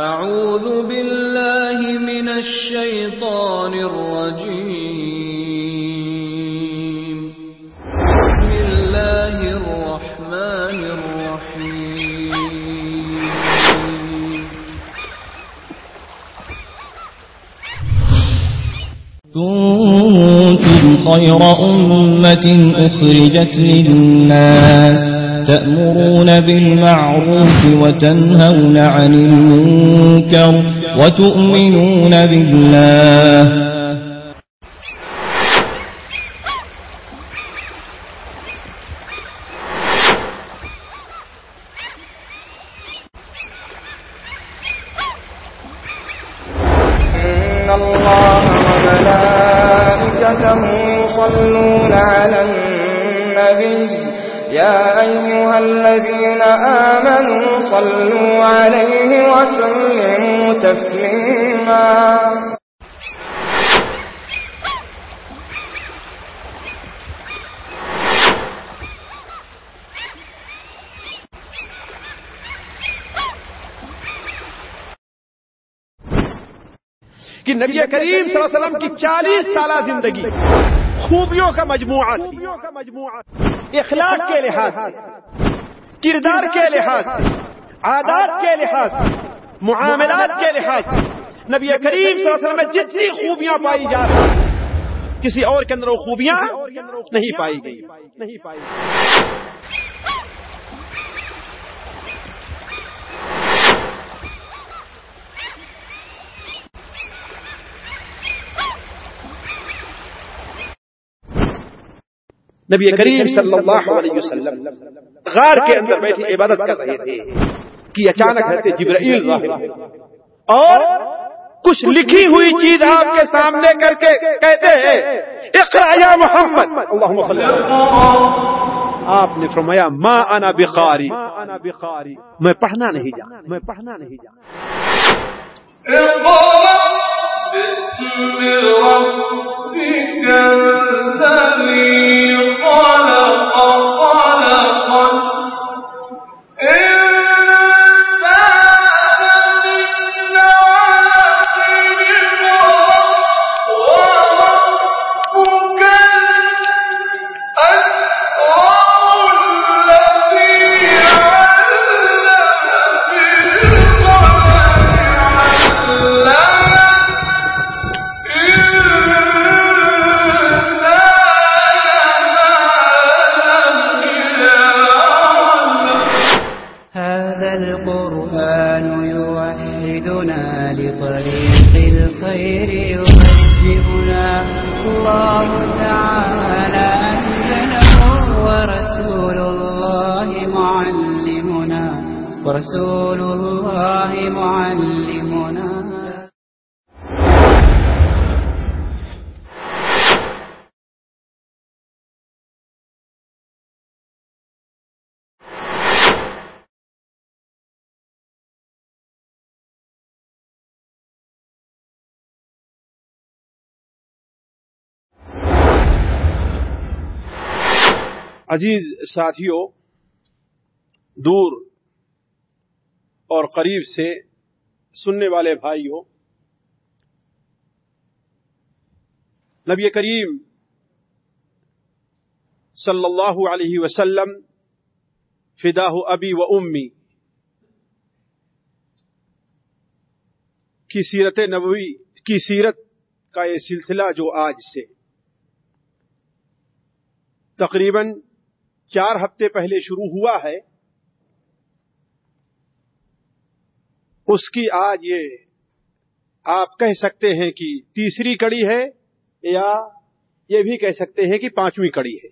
أعوذ بالله من الشيطان الرجيم. بسم الله الرحمن الرحيم. كنتم خير أمة أخرجت للناس. تأمرون بالمعروف وتنهون عن المنكر وتؤمنون بالله چالیس سالہ زندگی۔ خوبیوں کا مجموعہ۔ تھی اخلاق کے لحاظ سے، کردار کے لحاظ سے، عادات کے لحاظ سے، معاملات کے لحاظ سے۔ نبی کریم صلی اللہ علیہ وسلم میں جتنی خوبیاں پائی جا رہی کسی اور کے اندر وہ خوبیاں نہیں پائی گئی۔ نہیں پائی نبی کریم صلی اللہ علیہ وسلم غار کے اندر بیٹھے عبادت کر رہے تھے کہ اچانک حضرت جبرائیل ظاہر اور کچھ لکھی ہوئی چیز آپ کے سامنے کر کے کہتے ہیں اقرا یا محمد۔ اللہم صلی اللہ آپ نے فرمایا ما انا بقاری میں پڑھنا نہیں جانا میں پڑھنا نہیں جانا عزیز ساتھیوں دور اور قریب سے سننے والے بھائیوں نبی کریم صلی اللہ علیہ وسلم، فداہ ابی و امی کی سیرت نبوی، کی سیرت کا یہ سلسلہ جو آج سے تقریباً چار ہفتے پہلے شروع ہوا ہے، اس کی آج یہ آپ کہہ سکتے ہیں کہ تیسری کڑی ہے یا یہ بھی کہہ سکتے ہیں کہ پانچویں کڑی ہے۔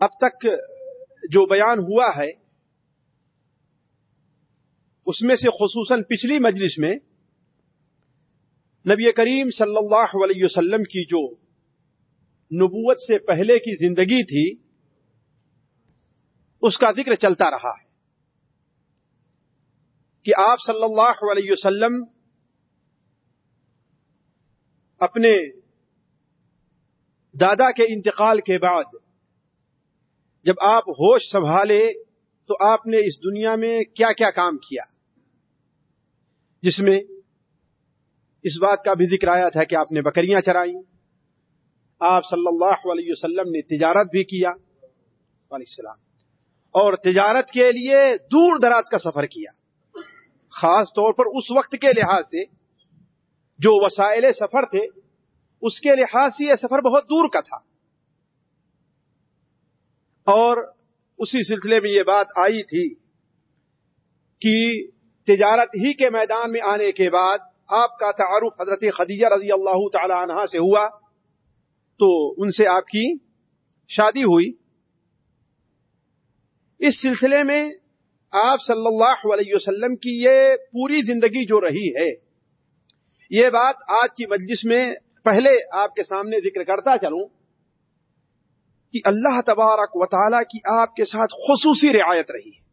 اب تک جو بیان ہوا ہے، اس میں سے خصوصاً پچھلی مجلس میں نبی کریم صلی اللہ علیہ وسلم کی جو نبوت سے پہلے کی زندگی تھی، اس کا ذکر چلتا رہا ہے کہ آپ صلی اللہ علیہ وسلم اپنے دادا کے انتقال کے بعد جب آپ ہوش سنبھالے تو آپ نے اس دنیا میں کیا کیا کام کیا؟ جس میں اس بات کا بھی ذکر آیا تھا کہ آپ نے بکریاں چرائی آپ صلی اللہ علیہ وسلم نے تجارت بھی کیا، علیہ السلام، اور تجارت کے لیے دور دراز کا سفر کیا۔ خاص طور پر اس وقت کے لحاظ سے جو وسائل سفر تھے، اس کے لحاظ سے یہ سفر بہت دور کا تھا۔ اور اسی سلسلے میں یہ بات آئی تھی کہ تجارت ہی کے میدان میں آنے کے بعد آپ کا تعارف حضرت خدیجہ رضی اللہ تعالی عنہ سے ہوا۔ تو ان سے آپ کی شادی ہوئی۔ اس سلسلے میں آپ صلی اللہ علیہ وسلم کی یہ پوری زندگی جو رہی ہے، یہ بات آج کی مجلس میں پہلے آپ کے سامنے ذکر کرتا چلوں کہ اللہ تبارک و تعالی کی آپ کے ساتھ خصوصی رعایت رہی۔ ہے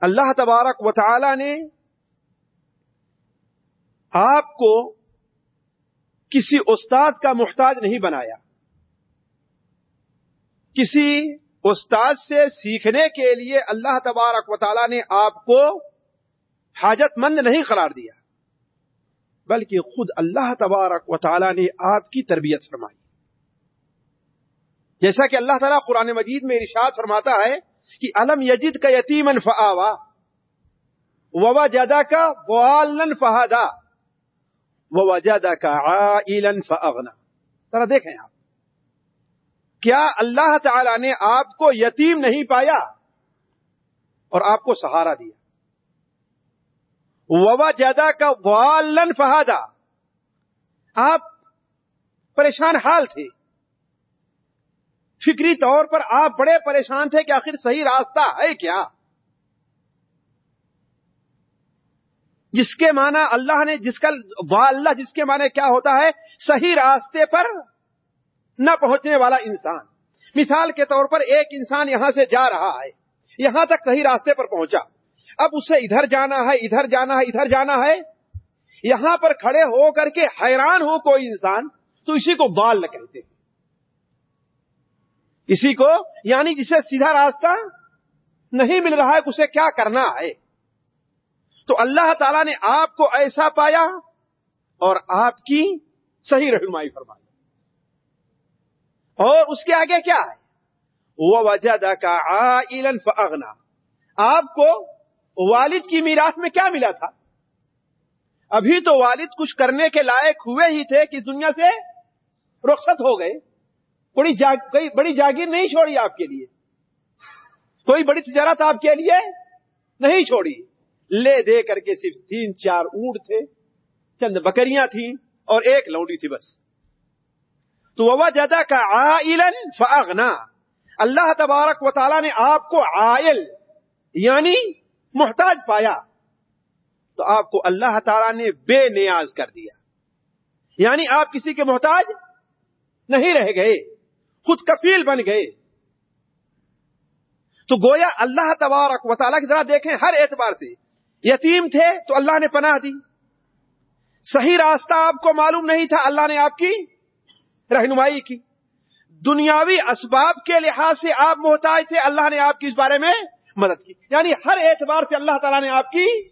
اللہ تبارک و تعالی نے آپ کو کسی استاد کا محتاج نہیں بنایا۔ کسی استاد سے سیکھنے کے لیے اللہ تبارک و تعالی نے آپ کو حاجت مند نہیں قرار دیا، بلکہ خود اللہ تبارک و تعالی نے آپ کی تربیت فرمائی۔ جیسا کہ اللہ تعالیٰ قرآن مجید میں ارشاد فرماتا ہے کہ علم یجد کا یتیمن فعوا وبا جدا کا والن فہدا وہ جدا کا ذرا دیکھیں آپ۔ کیا اللہ تعالی نے آپ کو یتیم نہیں پایا؟ اور آپ کو سہارا دیا۔ وبا جدا کا والن فہدا آپ پریشان حال تھے۔ فکری طور پر آپ بڑے پریشان تھے کہ آخر صحیح راستہ ہے کیا؟ جس کے معنی اللہ نے جس کا اللہ جس کے معنی کیا ہوتا ہے؟ صحیح راستے پر نہ پہنچنے والا انسان۔ مثال کے طور پر ایک انسان یہاں سے جا رہا ہے، یہاں تک صحیح راستے پر پہنچا۔ اب اسے ادھر جانا ہے، ادھر جانا ہے، ادھر جانا ہے۔ یہاں پر کھڑے ہو کر کے حیران ہو کوئی انسان، تو اسی کو بال کہتے۔ ہیں اسی کو یعنی جسے سیدھا راستہ نہیں مل رہا ہے، اسے کیا کرنا ہے؟ تو اللہ تعالی نے آپ کو ایسا پایا اور آپ کی صحیح رہنمائی فرمائی۔ اور اس کے آگے کیا ہے؟ وہ وجہ کا آپ کو والد کی میراث میں کیا ملا تھا؟ ابھی تو والد کچھ کرنے کے لائق ہوئے ہی تھے کہ اس دنیا سے رخصت ہو گئے۔ بڑی جاگ، کوئی بڑی جاگیر نہیں چھوڑی آپ کے لیے۔ کوئی بڑی تجارت آپ کے لیے نہیں چھوڑی۔ لے دے کر کے صرف تین چار اونٹ تھے، چند بکریاں تھیں اور ایک لوڈی تھی بس۔ تو وہ جدا کا آئلن فاغنا۔ اللہ تبارک و تعالیٰ نے آپ کو آئل یعنی محتاج پایا۔ تو آپ کو اللہ تعالیٰ نے بے نیاز کر دیا۔ یعنی آپ کسی کے محتاج نہیں رہ گئے، خود کفیل بن گئے۔ تو گویا اللہ تبارک و تعالیٰ کی ذرا دیکھیں ہر اعتبار سے یتیم تھے تو اللہ نے پناہ دی۔ صحیح راستہ آپ کو معلوم نہیں تھا، اللہ نے آپ کی رہنمائی کی۔ دنیاوی اسباب کے لحاظ سے آپ محتاج تھے، اللہ نے آپ کی اس بارے میں مدد کی۔ یعنی ہر اعتبار سے اللہ تعالیٰ نے آپ کی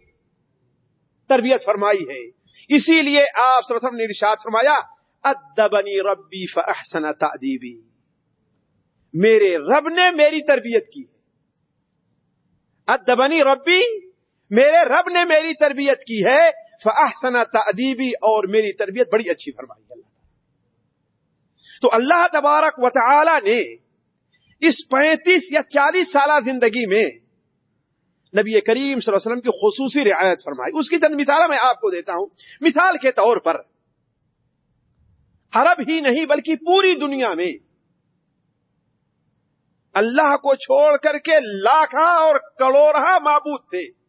تربیت فرمائی ہے۔ اسی لیے آپ سرسم نے ارشاد فرمایا، ادبنی ربی فاحسن تعدیبی میرے رب نے میری تربیت کی ادبنی ربی میرے رب نے میری تربیت کی ہے فاحسن تعدیبی اور میری تربیت بڑی اچھی فرمائی اللہ تو اللہ تبارک و تعالی نے اس پینتیس یا چالیس سالہ زندگی میں نبی کریم صلی اللہ علیہ وسلم کی خصوصی رعایت فرمائی۔ اس کی چند مثال میں آپ کو دیتا ہوں۔ مثال کے طور پر، عرب ہی نہیں بلکہ پوری دنیا میں اللہ کو چھوڑ کر کے لاکھا اور کروڑا معبود تھے۔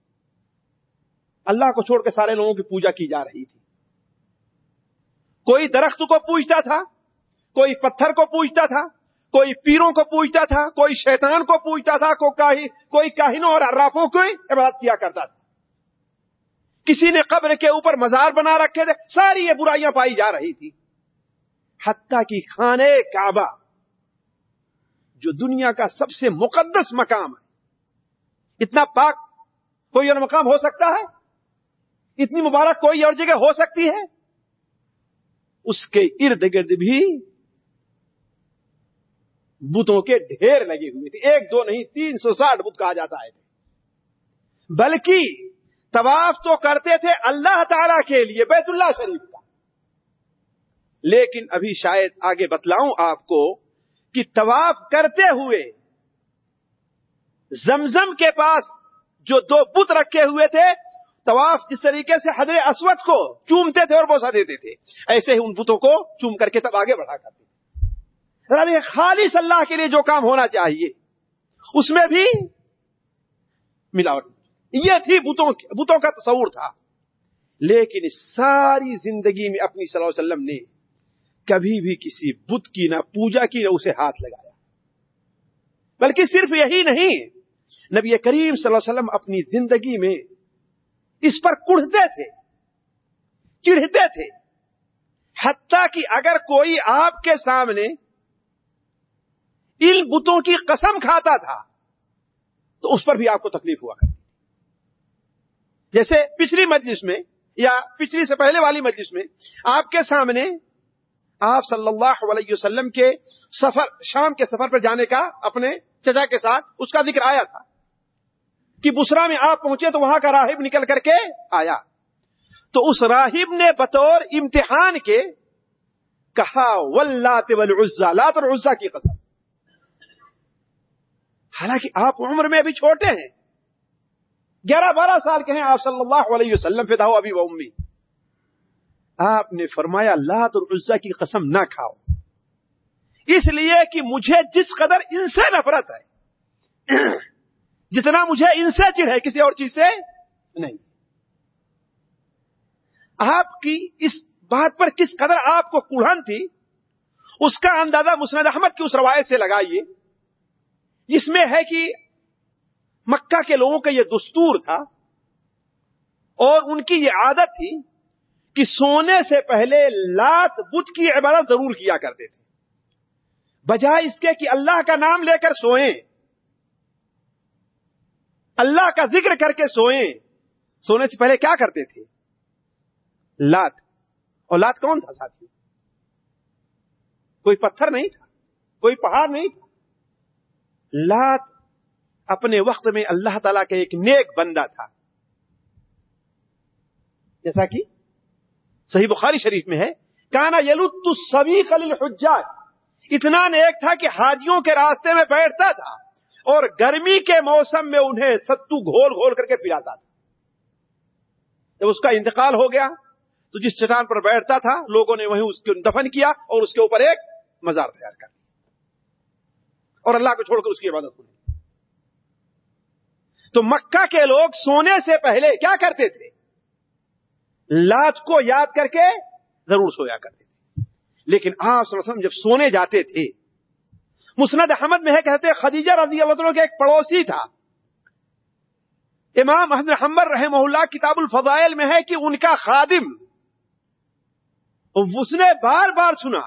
اللہ کو چھوڑ کے سارے لوگوں کی پوجا کی جا رہی تھی۔ کوئی درخت کو پوجتا تھا، کوئی پتھر کو پوجتا تھا، کوئی پیروں کو پوجتا تھا، کوئی شیطان کو پوجتا تھا، کوئی کاہنوں اور ارافوں کو عبادت کیا کرتا تھا۔ کسی نے قبر کے اوپر مزار بنا رکھے تھے، ساری یہ برائیاں پائی جا رہی تھی۔ حتیٰ کی خانے کعبہ، جو دنیا کا سب سے مقدس مقام ہے، اتنا پاک کوئی اور مقام ہو سکتا ہے؟ اتنی مبارک کوئی اور جگہ ہو سکتی ہے؟ اس کے ارد گرد بھی بتوں کے ڈھیر لگے ہوئے تھے۔ ایک، دو نہیں، تین سو ساٹھ بت کہا جاتا ہے۔ بلکہ طواف تو کرتے تھے اللہ تعالی کے لیے، بیت اللہ شریف کا۔ لیکن ابھی شاید آگے بتلاؤں آپ کو کہ طواف کرتے ہوئے زمزم کے پاس جو دو بت رکھے ہوئے تھے طواف جس طریقے سے حضر اسود کو چومتے تھے اور بوسا دیتے تھے، ایسے ہی ان بتوں کو چوم کر کے تب آگے بڑھا کرتے تھے۔ خالص اللہ کے لیے جو کام ہونا چاہیے، اس میں بھی ملاوٹ۔ یہ تھی بتوں بتوں کا تصور تھا۔ لیکن ساری زندگی میں اپنی صلی اللہ علیہ وسلم نے کبھی بھی کسی بت کی نہ پوجا کی نہ اسے ہاتھ لگایا۔ بلکہ صرف یہی نہیں، نبی کریم صلی اللہ علیہ وسلم اپنی زندگی میں اس پر کڑھتے تھے، چڑھتے تھے۔ حتیٰ کہ اگر کوئی آپ کے سامنے ان بتوں کی قسم کھاتا تھا، تو اس پر بھی آپ کو تکلیف ہوا کرتی جیسے پچھلی مجلس میں یا پچھلی سے پہلے والی مجلس میں آپ کے سامنے آپ صلی اللہ علیہ وسلم کے سفر، شام کے سفر پر جانے کا اپنے چچا کے ساتھ اس کا ذکر آیا تھا۔ کہ بسرا میں آپ پہنچے تو وہاں کا راہب نکل کر کے آیا۔ تو اس راہب نے بطور امتحان کے کہا ولات والعزا، لات اور عزا کی قسم۔ حالانکہ آپ عمر میں ابھی چھوٹے ہیں۔ گیارہ بارہ سال کے ہیں آپ صلی اللہ علیہ وسلم، فدا ابھی وہ امی۔ آپ نے فرمایا، لات اور عزا کی قسم نہ کھاؤ۔ اس لیے کہ مجھے جس قدر ان سے نفرت ہے جتنا مجھے ان سے چڑھ ہے کسی اور چیز سے؟ نہیں۔ آپ کی اس بات پر کس قدر آپ کو کوڑھن تھی، اس کا اندازہ مسند احمد کی اس روایت سے لگائیے۔ جس میں ہے کہ مکہ کے لوگوں کا یہ دستور تھا اور ان کی یہ عادت تھی کہ سونے سے پہلے لات بت کی عبادت ضرور کیا کرتے تھے۔ بجائے اس کے کہ اللہ کا نام لے کر سوئیں۔ اللہ کا ذکر کر کے سوئیں۔ سونے سے پہلے کیا کرتے تھے؟ لات۔ اور لات کون تھا ساتھی؟ کوئی پتھر نہیں تھا، کوئی پہاڑ نہیں تھا۔ لات اپنے وقت میں اللہ تعالی کا ایک نیک بندہ تھا۔ جیسا کہ صحیح بخاری شریف میں ہے، کانا یلت سبھی خلیل اتنا نیک تھا کہ حاجیوں کے راستے میں بیٹھتا تھا۔ اور گرمی کے موسم میں انہیں ستو گھول گھول کر کے پلاتا تھا۔ جب اس کا انتقال ہو گیا، تو جس چٹان پر بیٹھتا تھا، لوگوں نے وہیں اس کو دفن کیا اور اس کے اوپر ایک مزار تیار کر دیا۔ اور اللہ کو چھوڑ کر اس کی عبادت ہوئی تو مکہ کے لوگ سونے سے پہلے کیا کرتے تھے؟ لات کو یاد کر کے ضرور سویا کرتے تھے۔ لیکن آپ وسلم جب سونے جاتے تھے مسند احمد میں ہے، کہتے خدیجہ رضی اللہ عنہ کے ایک پڑوسی تھا۔ امام احمد حمبر رحمہ اللہ کتاب الفضائل میں ہے کہ ان کا خادم، اس نے بار بار سنا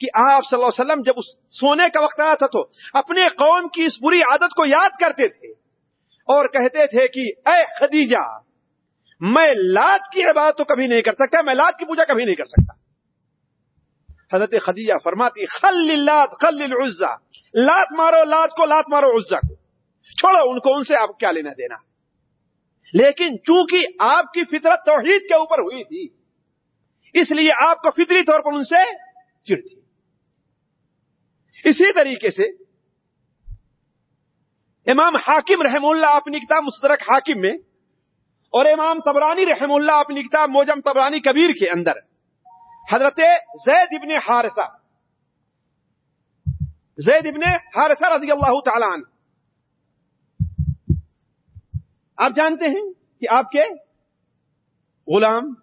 کہ آپ صلی اللہ علیہ وسلم جب اس سونے کا وقت آیا تھا تو اپنے قوم کی اس بری عادت کو یاد کرتے تھے اور کہتے تھے کہ، اے خدیجہ، میں لات کی عبادت تو کبھی نہیں کر سکتا، میں لات کی پوجا کبھی نہیں کر سکتا۔ حضرت خدیجہ فرماتی، خل لات خل العزا لات مارو، لات کو لات مارو عزا کو۔ چھوڑو، ان کو ان سے آپ کیا لینا دینا۔ لیکن چونکہ آپ کی فطرت توحید کے اوپر ہوئی تھی، اس لیے آپ کو فطری طور پر ان سے چڑ تھی اسی طریقے سے امام حاکم رحم اللہ اپنی کتاب مسترک حاکم میں، اور امام تبرانی رحم اللہ اپنی کتاب موجم تبرانی کبیر کے اندر حضرت زید ابن حارثہ۔ زید ابن حارثہ رضی اللہ تعالی عنہ۔ آپ جانتے ہیں کہ آپ کے غلام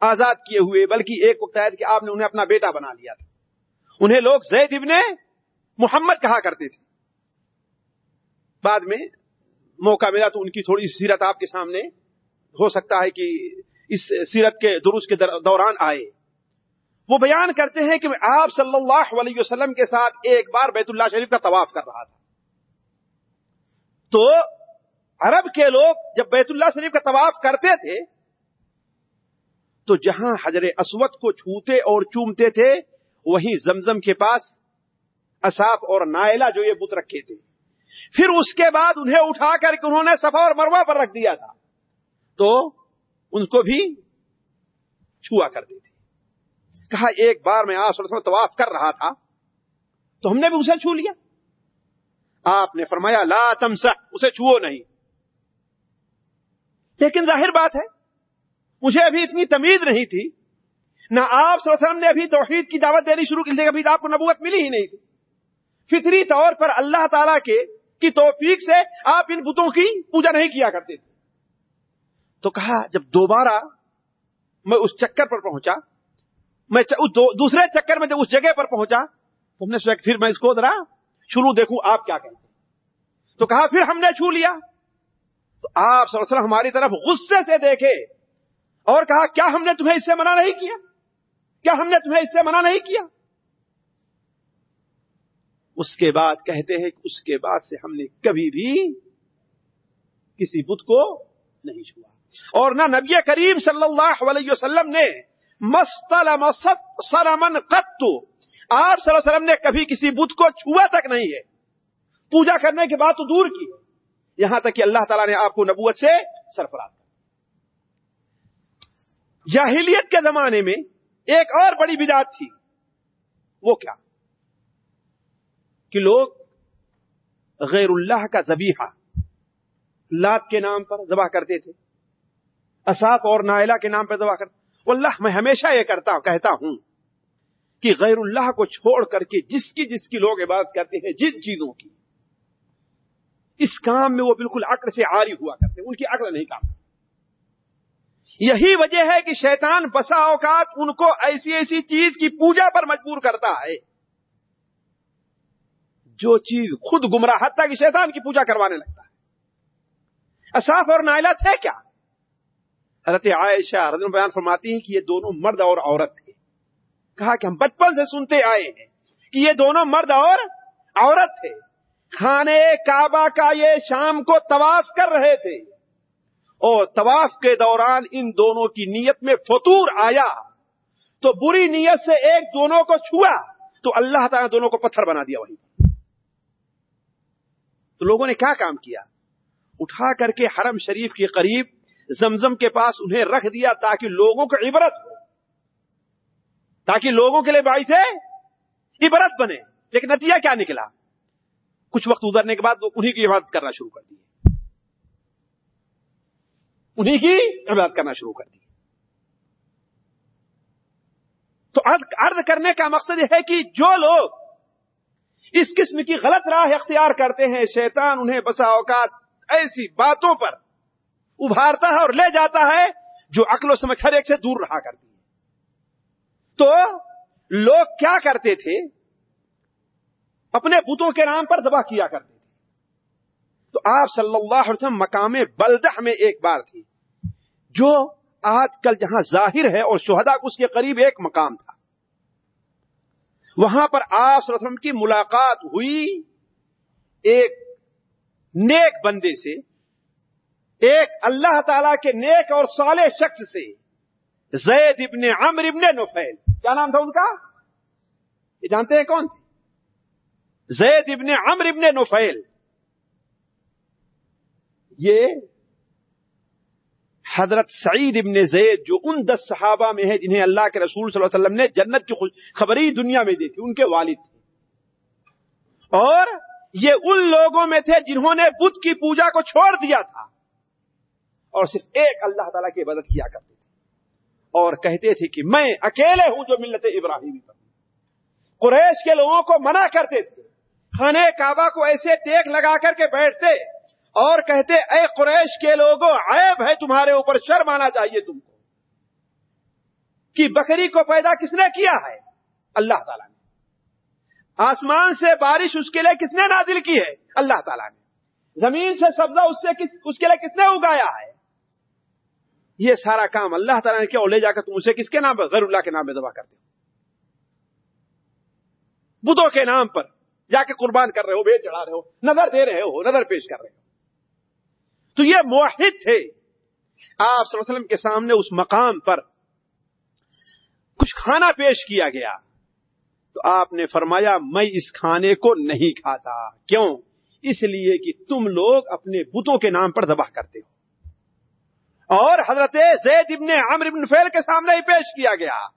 آزاد کیے ہوئے، بلکہ ایک وقت آیا کہ آپ نے انہیں اپنا بیٹا بنا لیا تھا۔ انہیں لوگ زید ابن محمد کہا کرتے تھے۔ بعد میں موقع ملا تو ان کی تھوڑی سیرت آپ کے سامنے ہو سکتا ہے کہ اس سیرت کے درست کے دوران آئے۔ وہ بیان کرتے ہیں کہ آپ صلی اللہ علیہ وسلم کے ساتھ ایک بار بیت اللہ شریف کا طواف کر رہا تھا۔ تو عرب کے لوگ جب بیت اللہ شریف کا طواف کرتے تھے، تو جہاں حجر اسود کو چھوتے اور چومتے تھے، وہیں زمزم کے پاس اصاف اور نائلہ جو یہ بت رکھے تھے۔ پھر اس کے بعد انہیں اٹھا کر کے انہوں نے صفا اور مروا پر رکھ دیا تھا۔ تو ان کو بھی چھوا کرتے تھے کہا ایک بار میں آپ طواف کر رہا تھا، تو ہم نے بھی اسے چھو لیا۔ آپ نے فرمایا، لا تمسح، اسے چھو نہیں۔ لیکن ظاہر بات ہے، مجھے ابھی اتنی تمیز نہیں تھی۔ نہ آپ وسلم نے ابھی توحید کی دعوت دینی شروع کی ابھی آپ کو نبوت ملی ہی نہیں تھی۔ فطری طور پر اللہ تعالی کے، کی توفیق سے آپ ان بتوں کی پوجا نہیں کیا کرتے تھے۔ تو کہا، جب دوبارہ میں اس چکر پر پہنچا میں دوسرے چکر میں جب اس جگہ پر پہنچا تو ہم نے سوچا پھر میں اس کو ذرا شروع دیکھوں، آپ کیا کہتے ہیں؟ تو کہا، پھر ہم نے چھو لیا۔ تو آپ وسلم ہماری طرف غصے سے دیکھے اور کہا، کیا ہم نے تمہیں اس سے منع نہیں کیا؟ کیا ہم نے تمہیں اس سے منع نہیں کیا؟ اس کے بعد کہتے ہیں کہ اس کے بعد سے ہم نے کبھی بھی کسی بت کو نہیں چھوا۔ اور نہ نبی کریم صلی اللہ علیہ وسلم نے مستلم سلمن قط. آپ صلی اللہ علیہ وسلم نے کبھی کسی بت کو چھوا تک نہیں ہے۔ پوجا کرنے کے بعد تو دور کی۔ یہاں تک کہ اللہ تعالیٰ نے آپ کو نبوت سے سرفراز کر جاہلیت کے زمانے میں ایک اور بڑی بدات تھی۔ وہ کیا؟ کہ لوگ غیر اللہ کا ذبیحہ، لات کے نام پر ذبح کرتے تھے۔ اصاف اور نائلہ کے نام پر ذبح کرتے اللہ میں ہمیشہ یہ کرتا ہوں، کہتا ہوں کہ غیر اللہ کو چھوڑ کر کے جس کی جس کی لوگ عبادت کرتے ہیں، جن چیزوں کی۔ اس کام میں وہ بالکل عقل سے آری ہوا کرتے ان کی عقل نہیں کام یہی وجہ ہے کہ شیطان بسا اوقات ان کو ایسی ایسی چیز کی پوجا پر مجبور کرتا ہے۔ جو چیز خود گمراہ، حتیٰ کہ شیطان کی پوجا کروانے لگتا ہے۔ اصاف اور نائلہ تھے کیا؟ حضرت عائشہ حضرت بیان فرماتی ہیں کہ یہ دونوں مرد اور عورت تھے۔ کہا کہ ہم بچپن سے سنتے آئے ہیں کہ یہ دونوں مرد اور عورت تھے۔ کھانے کعبہ کا یہ شام کو طواف کر رہے تھے۔ اور طواف کے دوران ان دونوں کی نیت میں فطور آیا۔ تو بری نیت سے ایک دونوں کو چھوا۔ تو اللہ تعالیٰ دونوں کو پتھر بنا دیا وہی تو لوگوں نے کیا کام کیا؟ اٹھا کر کے حرم شریف کے قریب زمزم کے پاس انہیں رکھ دیا تاکہ لوگوں کو عبرت ہو، تاکہ لوگوں کے لیے باعث عبرت بنے۔ لیکن نتیجہ کیا نکلا؟ کچھ وقت گزرنے کے بعد وہ انہیں کی عبادت کرنا شروع کر دی انہیں کی عبادت کرنا شروع کر دی تو عرض کرنے کا مقصد یہ ہے کہ جو لوگ اس قسم کی غلط راہ اختیار کرتے ہیں، شیطان انہیں بسا اوقات ایسی باتوں پر ابھارتا ہے اور لے جاتا ہے جو عقل و سمجھ ہر ایک سے دور رہا کرتی ہے۔ تو لوگ کیا کرتے تھے؟ اپنے بتوں کے نام پر دبا کیا کرتے تھے۔ تو آپ صلی اللہ علیہ وسلم مقام بلدہ میں ایک بار تھی جو آج کل جہاں ظاہر ہے اور شہدا اس کے قریب ایک مقام تھا۔ وہاں پر آپ صلی اللہ علیہ وسلم کی ملاقات ہوئی۔ ایک نیک بندے سے ایک اللہ تعالی کے نیک اور صالح شخص سے زید ابن عمر ابن نفیل، کیا نام تھا ان کا؟ یہ جانتے ہیں کون تھے؟ زید ابن عمر ابن نفیل۔ یہ حضرت سعید ابن زید جو ان دس صحابہ میں ہے جنہیں اللہ کے رسول صلی اللہ علیہ وسلم نے جنت کی خبری دنیا میں دی تھی، ان کے والد تھے۔ اور یہ ان لوگوں میں تھے جنہوں نے بدھ کی پوجا کو چھوڑ دیا تھا۔ اور صرف ایک اللہ تعالیٰ کی عبادت کیا کرتے تھے۔ اور کہتے تھے کہ میں اکیلے ہوں جو ملت ابراہیمی پر۔ قریش کے لوگوں کو منع کرتے تھے۔ کھانے کعبہ کو ایسے ٹیک لگا کر کے بیٹھتے اور کہتے، اے قریش کے لوگوں، عیب ہے تمہارے اوپر، شرم آنا چاہیے تم کو۔ کہ بکری کو پیدا کس نے کیا ہے؟ اللہ تعالیٰ نے۔ آسمان سے بارش اس کے لیے کس نے نازل کی ہے؟ اللہ تعالیٰ نے۔ زمین سے سبزہ اس سے کس، اس کے لیے کس نے اگایا ہے؟ یہ سارا کام اللہ تعالیٰ نے کیا لے جا کر تم اسے کس کے نام پہ غیر اللہ کے نام پہ دبا کرتے ہو۔ بدھوں کے نام پر جا کے قربان کر رہے ہو بھیڑ چڑھا رہے ہو، نظر دے رہے ہو، نظر پیش کر رہے ہو۔ تو یہ موحد تھے۔ آپ صلی اللہ علیہ وسلم کے سامنے اس مقام پر کچھ کھانا پیش کیا گیا۔ تو آپ نے فرمایا، میں اس کھانے کو نہیں کھاتا۔ کیوں؟ اس لیے کہ تم لوگ اپنے بتوں کے نام پر ذبح کرتے ہو۔ اور حضرت زید ابن عمر ابن فیل کے سامنے ہی پیش کیا گیا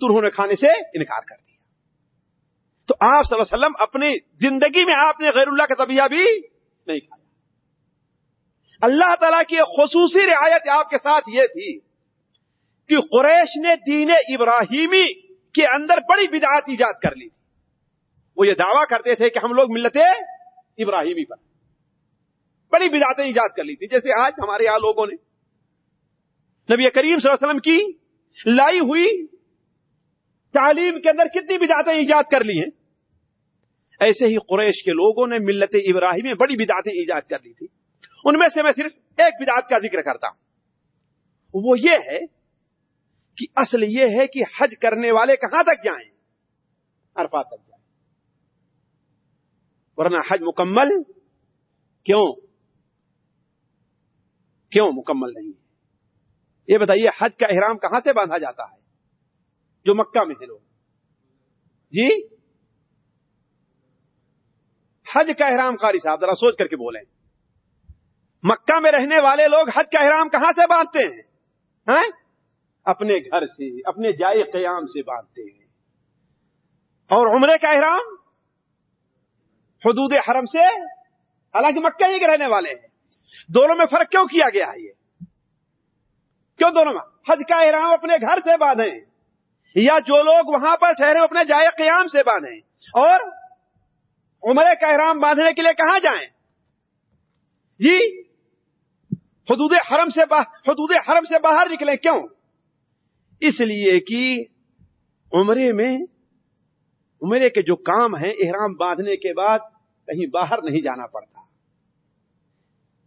تو انہوں نے کھانے سے انکار کر دیا۔ تو آپ صلی اللہ علیہ وسلم اپنی زندگی میں آپ نے غیر اللہ کا طبیعہ بھی نہیں کھایا۔ اللہ تعالیٰ کی ایک خصوصی رعایت آپ کے ساتھ یہ تھی کہ قریش نے دین ابراہیمی کے اندر بڑی بدعات ایجاد کر لی تھی۔ وہ یہ دعویٰ کرتے تھے کہ ہم لوگ ملت ابراہیمی پر بڑی بدعتیں ایجاد کر لی تھی۔ جیسے آج ہمارے یہاں لوگوں نے نبی کریم صلی اللہ علیہ وسلم کی لائی ہوئی تعلیم کے اندر کتنی بدعتیں ایجاد کر لی ہیں؟ ایسے ہی قریش کے لوگوں نے ملت ابراہیم میں بڑی بدعتیں ایجاد کر لی تھی۔ ان میں سے میں صرف ایک بدعت کا ذکر کرتا ہوں۔ وہ یہ ہے کہ اصل یہ ہے کہ حج کرنے والے کہاں تک جائیں؟ عرفات تک جائیں۔ ورنہ حج مکمل کیوں؟ کیوں مکمل نہیں؟ ہے یہ بتائیے حج کا احرام کہاں سے باندھا جاتا ہے؟ جو مکہ میں ہے لوگ۔ جی؟ حج کا احرام قاری صاحب، ذرا سوچ کر کے بولیں۔ مکہ میں رہنے والے لوگ حج کا احرام کہاں سے باندھتے ہیں؟ ہاں؟ اپنے گھر سے، اپنے جائے قیام سے باندھتے ہیں۔ اور عمرے کا احرام؟ حدود حرم سے؟ حالانکہ مکہ ہی کے رہنے والے ہیں۔ دونوں میں فرق کیوں کیا گیا ہے یہ؟ کیوں دونوں میں حج کا احرام اپنے گھر سے باندھیں یا جو لوگ وہاں پر ٹھہرے اپنے جائے قیام سے باندھیں اور عمرے کا احرام باندھنے کے لیے کہاں جائیں؟ جی حدود حرم سے حدود حرم سے باہر نکلیں، کیوں؟ اس لیے کہ عمرے میں، عمرے کے جو کام ہیں احرام باندھنے کے بعد کہیں باہر نہیں جانا پڑتا۔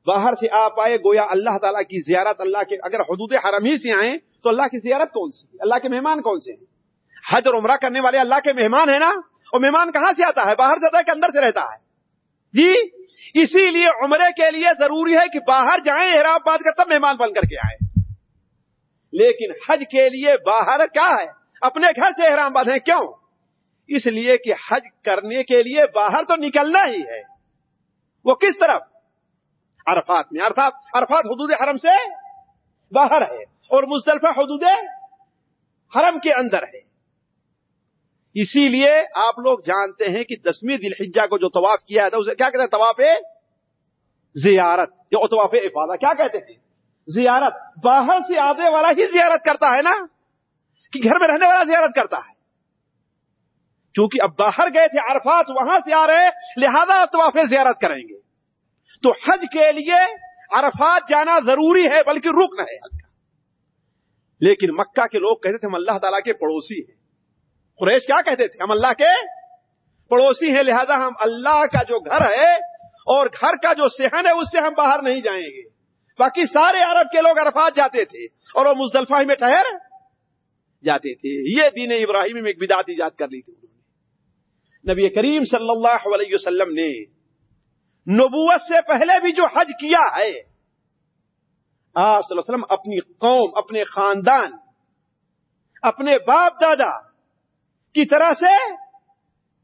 باہر سے آپ آئے، گویا اللہ تعالیٰ کی زیارت، اللہ کے اگر حدود حرم ہی سے آئیں، تو اللہ کی زیارت کون سی؟ اللہ کے مہمان کون سے ہیں؟ حج اور عمرہ کرنے والے اللہ کے مہمان ہیں نا؟ اور مہمان کہاں سے آتا ہے؟ باہر سے آتا ہے کہ اندر سے رہتا ہے؟ جی اسی لیے عمرے کے لیے ضروری ہے کہ باہر جائیں، احرام باد کر تب مہمان بن کر کے آئے لیکن حج کے لیے باہر کیا ہے؟ اپنے گھر سے احرام باندھیں کیوں؟ اس لیے کہ حج کرنے کے لیے باہر تو نکلنا ہی ہے۔ وہ کس طرف؟ عرفات میں. عرفات عرفات حدود حرم سے باہر ہے اور مزدلفہ حدود حرم کے اندر ہے. اسی لیے آپ لوگ جانتے ہیں کہ دسویں دل حجا کو جو طواف کیا تھا اسے کیا کہتے ہیں؟ طواف زیارت یا طواف افادہ. کیا کہتے ہیں؟ زیارت. باہر سے آنے والا ہی زیارت کرتا ہے نا، کہ گھر میں رہنے والا زیارت کرتا ہے. کیونکہ اب باہر گئے تھے، عرفات وہاں سے آ رہے لہذا طواف زیارت کریں گے. تو حج کے لیے عرفات جانا ضروری ہے بلکہ رکن ہے حج کا۔ لیکن مکہ کے لوگ کہتے تھے ہم اللہ تعالیٰ کے پڑوسی ہیں۔ قریش کیا کہتے تھے؟ ہم اللہ کے پڑوسی ہیں، لہذا ہم اللہ کا جو گھر ہے اور گھر کا جو سہن ہے، اس سے ہم باہر نہیں جائیں گے۔ باقی سارے عرب کے لوگ عرفات جاتے تھے اور وہ مزدلفہ میں ٹھہر جاتے تھے۔ یہ دین ابراہیم میں ایک بدعت ایجاد کر لی تھی انہوں نے۔ نبی کریم صلی اللہ علیہ وسلم نے نبوت سے پہلے بھی جو حج کیا ہے۔ آپ صلی اللہ علیہ وسلم اپنی قوم، اپنے خاندان، اپنے باپ دادا کی طرح سے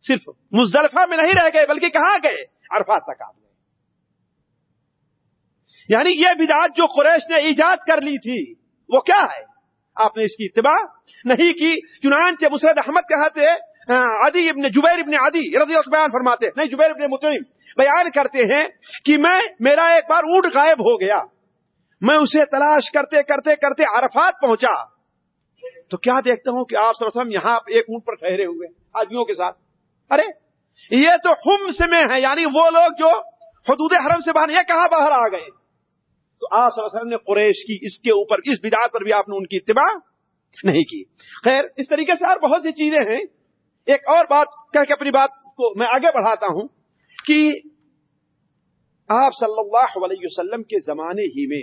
صرف مزدلفہ میں نہیں رہ گئے، بلکہ کہاں گئے؟ عرفات تک آپ گئے۔ یعنی یہ بدعت جو قریش نے ایجاد کر لی تھی، وہ کیا ہے؟ آپ نے اس کی اتباع نہیں کی۔ چنانچہ مسرد احمد کہتے عدی ابن جبیر ابن عدی رضی اللہ بیان فرماتے نہیں، جبیر ابن متعیم بیان کرتے ہیں کہ میں میرا ایک بار اونٹ غائب ہو گیا۔ میں اسے تلاش کرتے کرتے کرتے عرفات پہنچا۔ تو کیا دیکھتا ہوں کہ آپ صلی یہاں ایک اونٹ پر ٹھہرے ہوئے آدمیوں کے ساتھ۔ ارے، یہ تو حمس میں ہے یعنی وہ لوگ جو حدود حرم سے باہر یہ کہاں باہر آ گئے؟ تو آپ صلی وسلم نے قریش کی اس کے اوپر، اس بدعات پر بھی آپ نے ان کی اتباع نہیں کی۔ خیر، اس طریقے سے اور بہت سی چیزیں ہیں۔ ایک اور بات کہہ کے اپنی بات کو میں آگے بڑھاتا ہوں۔ کہ آپ صلی اللہ علیہ وسلم کے زمانے ہی میں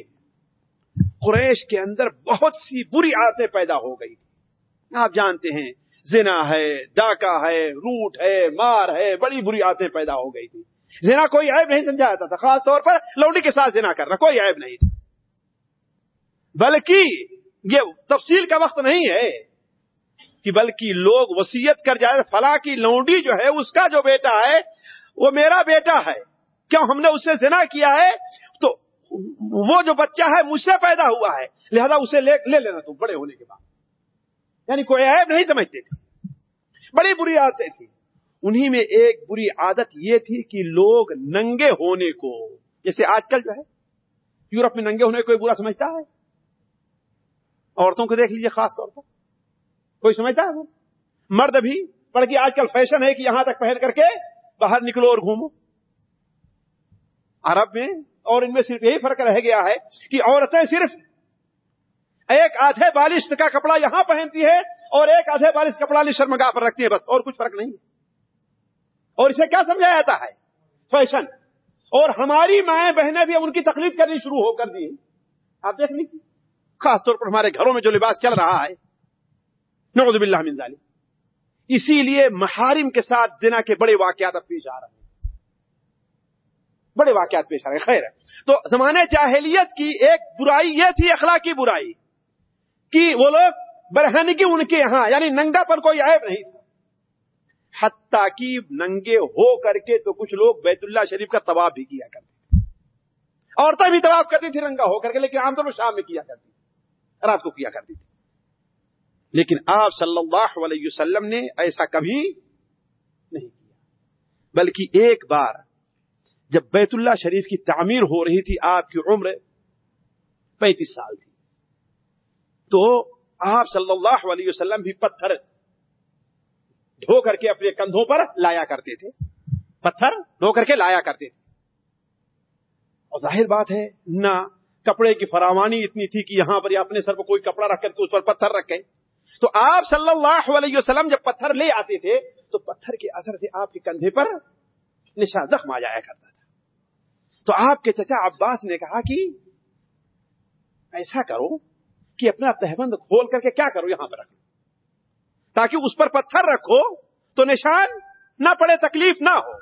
قریش کے اندر بہت سی بری عادتیں پیدا ہو گئی تھی آپ جانتے ہیں، زنا ہے، ڈاکہ ہے، روٹ ہے، مار ہے، بڑی بری عادتیں پیدا ہو گئی تھی زنا کوئی عیب نہیں سمجھا جاتا تھا، خاص طور پر لوڈی کے ساتھ زنا کرنا، کوئی عیب نہیں تھا۔ بلکہ یہ تفصیل کا وقت نہیں ہے کہ بلکہ لوگ وسیعت کر جائے، فلاں کی لونڈی جو ہے، اس کا جو بیٹا ہے وہ میرا بیٹا ہے۔ کیوں ہم نے اسے زنا کیا ہے؟ تو وہ جو بچہ ہے مجھ سے پیدا ہوا ہے۔ لہذا اسے لے لے لینا تم بڑے ہونے کے بعد۔ یعنی کوئی عیب نہیں سمجھتے تھے۔ بڑی بری عادتیں تھی انہی میں ایک بری عادت یہ تھی کہ لوگ ننگے ہونے کو، جیسے آج کل جو ہے، یورپ میں ننگے ہونے کو برا سمجھتا ہے؟ عورتوں کو دیکھ لیجیے خاص طور پر۔ کوئی سمجھتا ہے وہ؟ مرد بھی، بلکہ آج کل فیشن ہے کہ یہاں تک پہن کر کے باہر نکلو اور گھومو۔ عرب میں اور ان میں صرف یہی فرق رہ گیا ہے کہ عورتیں صرف ایک آدھے بالش کا کپڑا یہاں پہنتی ہے اور ایک آدھے بالش کپڑا شرمگاہ پر رکھتی ہے بس، اور کچھ فرق نہیں۔ اور اسے کیا سمجھا جاتا ہے؟ فیشن۔ اور ہماری مائیں بہنیں بھی ان کی تقلید کرنی شروع ہو کر دی آپ دیکھ لیجیے خاص طور پر ہمارے گھروں میں جو لباس چل رہا ہے۔ نعوذ باللہ من ذالک اسی لیے محارم کے ساتھ زنا کے بڑے واقعات اب پیش آ رہے ہیں۔ بڑے واقعات پیش آ رہے ہیں۔ خیر۔ ہے تو زمانے جاہلیت کی ایک برائی یہ تھی، اخلاقی برائی، کہ وہ لوگ برہن کی ان کے یہاں یعنی ننگا پر کوئی عیب نہیں تھا۔ حتیٰ کی ننگے ہو کر کے تو کچھ لوگ بیت اللہ شریف کا طواف بھی کیا کرتے تھے۔ عورتیں بھی طواف کرتی تھی ننگا ہو کر کے، لیکن عام طور پر شام میں کیا کرتی تھی رات کو کیا کرتی تھی لیکن آپ صلی اللہ علیہ وسلم نے ایسا کبھی نہیں کیا۔ بلکہ ایک بار جب بیت اللہ شریف کی تعمیر ہو رہی تھی، آپ کی عمر پینتیس سال تھی۔ تو آپ صلی اللہ علیہ وسلم بھی پتھر ڈھو کر کے اپنے کندھوں پر لایا کرتے تھے۔ پتھر ڈھو کر کے لایا کرتے تھے۔ اور ظاہر بات ہے، نہ کپڑے کی فراوانی اتنی تھی کہ یہاں پر اپنے سر پر کوئی کپڑا رکھ کر کے اس پر پتھر رکھے تو آپ صلی اللہ علیہ وسلم جب پتھر لے آتے تھے، تو پتھر کے اثر سے آپ کے کندھے پر نشان زخم آ جایا کرتا تھا۔ تو آپ کے چچا عباس نے کہا کہ ایسا کرو کہ اپنا تہبند کھول کر کے کیا کرو یہاں پر رکھو۔ تاکہ اس پر پتھر رکھو تو نشان نہ پڑے، تکلیف نہ ہو۔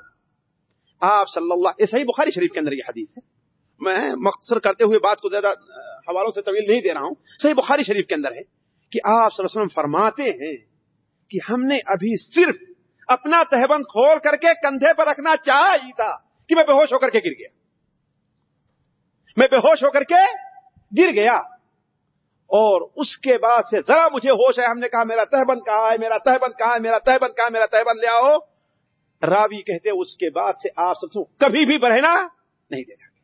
آپ صلی اللہ، یہ صحیح بخاری شریف کے اندر یہ حدیث ہے۔ میں مختصر کرتے ہوئے بات کو زیادہ حوالوں سے طویل نہیں دے رہا ہوں۔ صحیح بخاری شریف کے اندر ہے۔ کہ آپ صلی اللہ علیہ وسلم فرماتے ہیں کہ ہم نے ابھی صرف اپنا تہبند کھول کر کے کندھے پر رکھنا چاہا ہی تھا کہ میں بے ہوش ہو کر کے گر گیا۔ میں بے ہوش ہو کر کے گر گیا۔ اور اس کے بعد سے ذرا مجھے ہوش ہے، ہم نے کہا، میرا تہبند کہا ہے؟ میرا تہبند کہا ہے؟ میرا تہبند کہا میرا تہبند لے آؤ۔ راوی کہتے اس کے بعد سے آپ سب کبھی بھی بڑھنا نہیں دیکھا گیا۔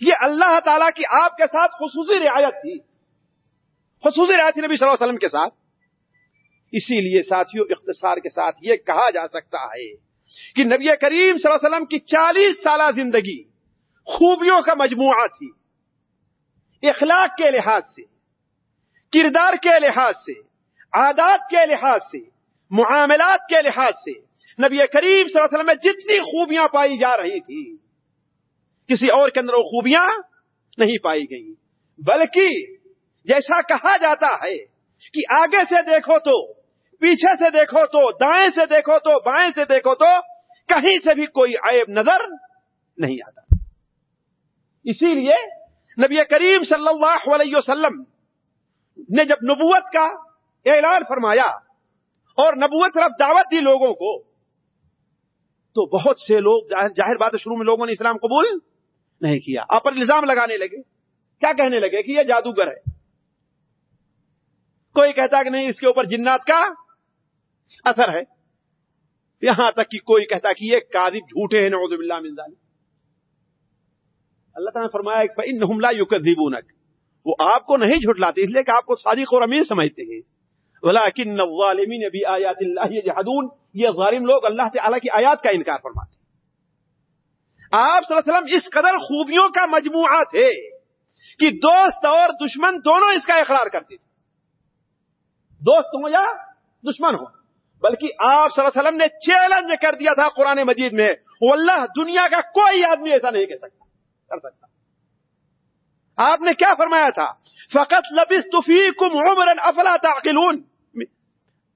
یہ اللہ تعالی کی آپ کے ساتھ خصوصی رعایت تھی۔ خصوصی رعایت نبی صلی اللہ علیہ وسلم کے ساتھ۔ اسی لیے ساتھیوں اختصار کے ساتھ یہ کہا جا سکتا ہے کہ نبی کریم صلی اللہ علیہ وسلم کی چالیس سالہ زندگی خوبیوں کا مجموعہ تھی۔ اخلاق کے لحاظ سے، کردار کے لحاظ سے، عادات کے لحاظ سے، معاملات کے لحاظ سے نبی کریم صلی اللہ علیہ وسلم میں جتنی خوبیاں پائی جا رہی تھی، کسی اور کے اندر وہ خوبیاں نہیں پائی گئی بلکہ جیسا کہا جاتا ہے کہ آگے سے دیکھو تو، پیچھے سے دیکھو تو، دائیں سے دیکھو تو، بائیں سے دیکھو تو، کہیں سے بھی کوئی عیب نظر نہیں آتا۔ اسی لیے نبی کریم صلی اللہ علیہ وسلم نے جب نبوت کا اعلان فرمایا اور نبوت طرف دعوت دی لوگوں کو، تو بہت سے لوگ ظاہر بات شروع میں لوگوں نے اسلام قبول نہیں کیا آپ پر الزام لگانے لگے۔ کیا کہنے لگے کہ یہ جادوگر ہے؟ کوئی کہتا کہ نہیں، اس کے اوپر جنات کا اثر ہے۔ یہاں تک کہ کوئی کہتا کہ یہ کاذب جھوٹے ہیں، نعوذ باللہ من ذالک۔ اللہ تعالیٰ نے فرمایا، فَإِنَّهُمْ لَا يُكَذِّبُونَكَ۔ وہ آپ کو نہیں جھٹلاتے، اس لیے کہ آپ کو صادق اور امین سمجھتے ہیں۔ وَلَكِنَّ الظَّالِمِينَ بِآيَاتِ اللَّهِ يَجْحَدُونَ۔ یہ ظالم لوگ اللہ تعالیٰ کی آیات کا انکار فرماتے ہیں۔ آپ صلی اللہ علیہ وسلم اس قدر خوبیوں کا مجموعہ تھے کہ دوست اور دشمن دونوں اس کا اقرار کرتے تھے۔ دوست ہو یا دشمن ہو بلکہ آپ صلی اللہ علیہ وسلم نے چیلنج کر دیا تھا قرآن مجید میں، واللہ دنیا کا کوئی آدمی ایسا نہیں کہہ سکتا، کر سکتا۔ آپ نے کیا فرمایا تھا؟ فقط لبس تفیق عمر افلا تعقلون۔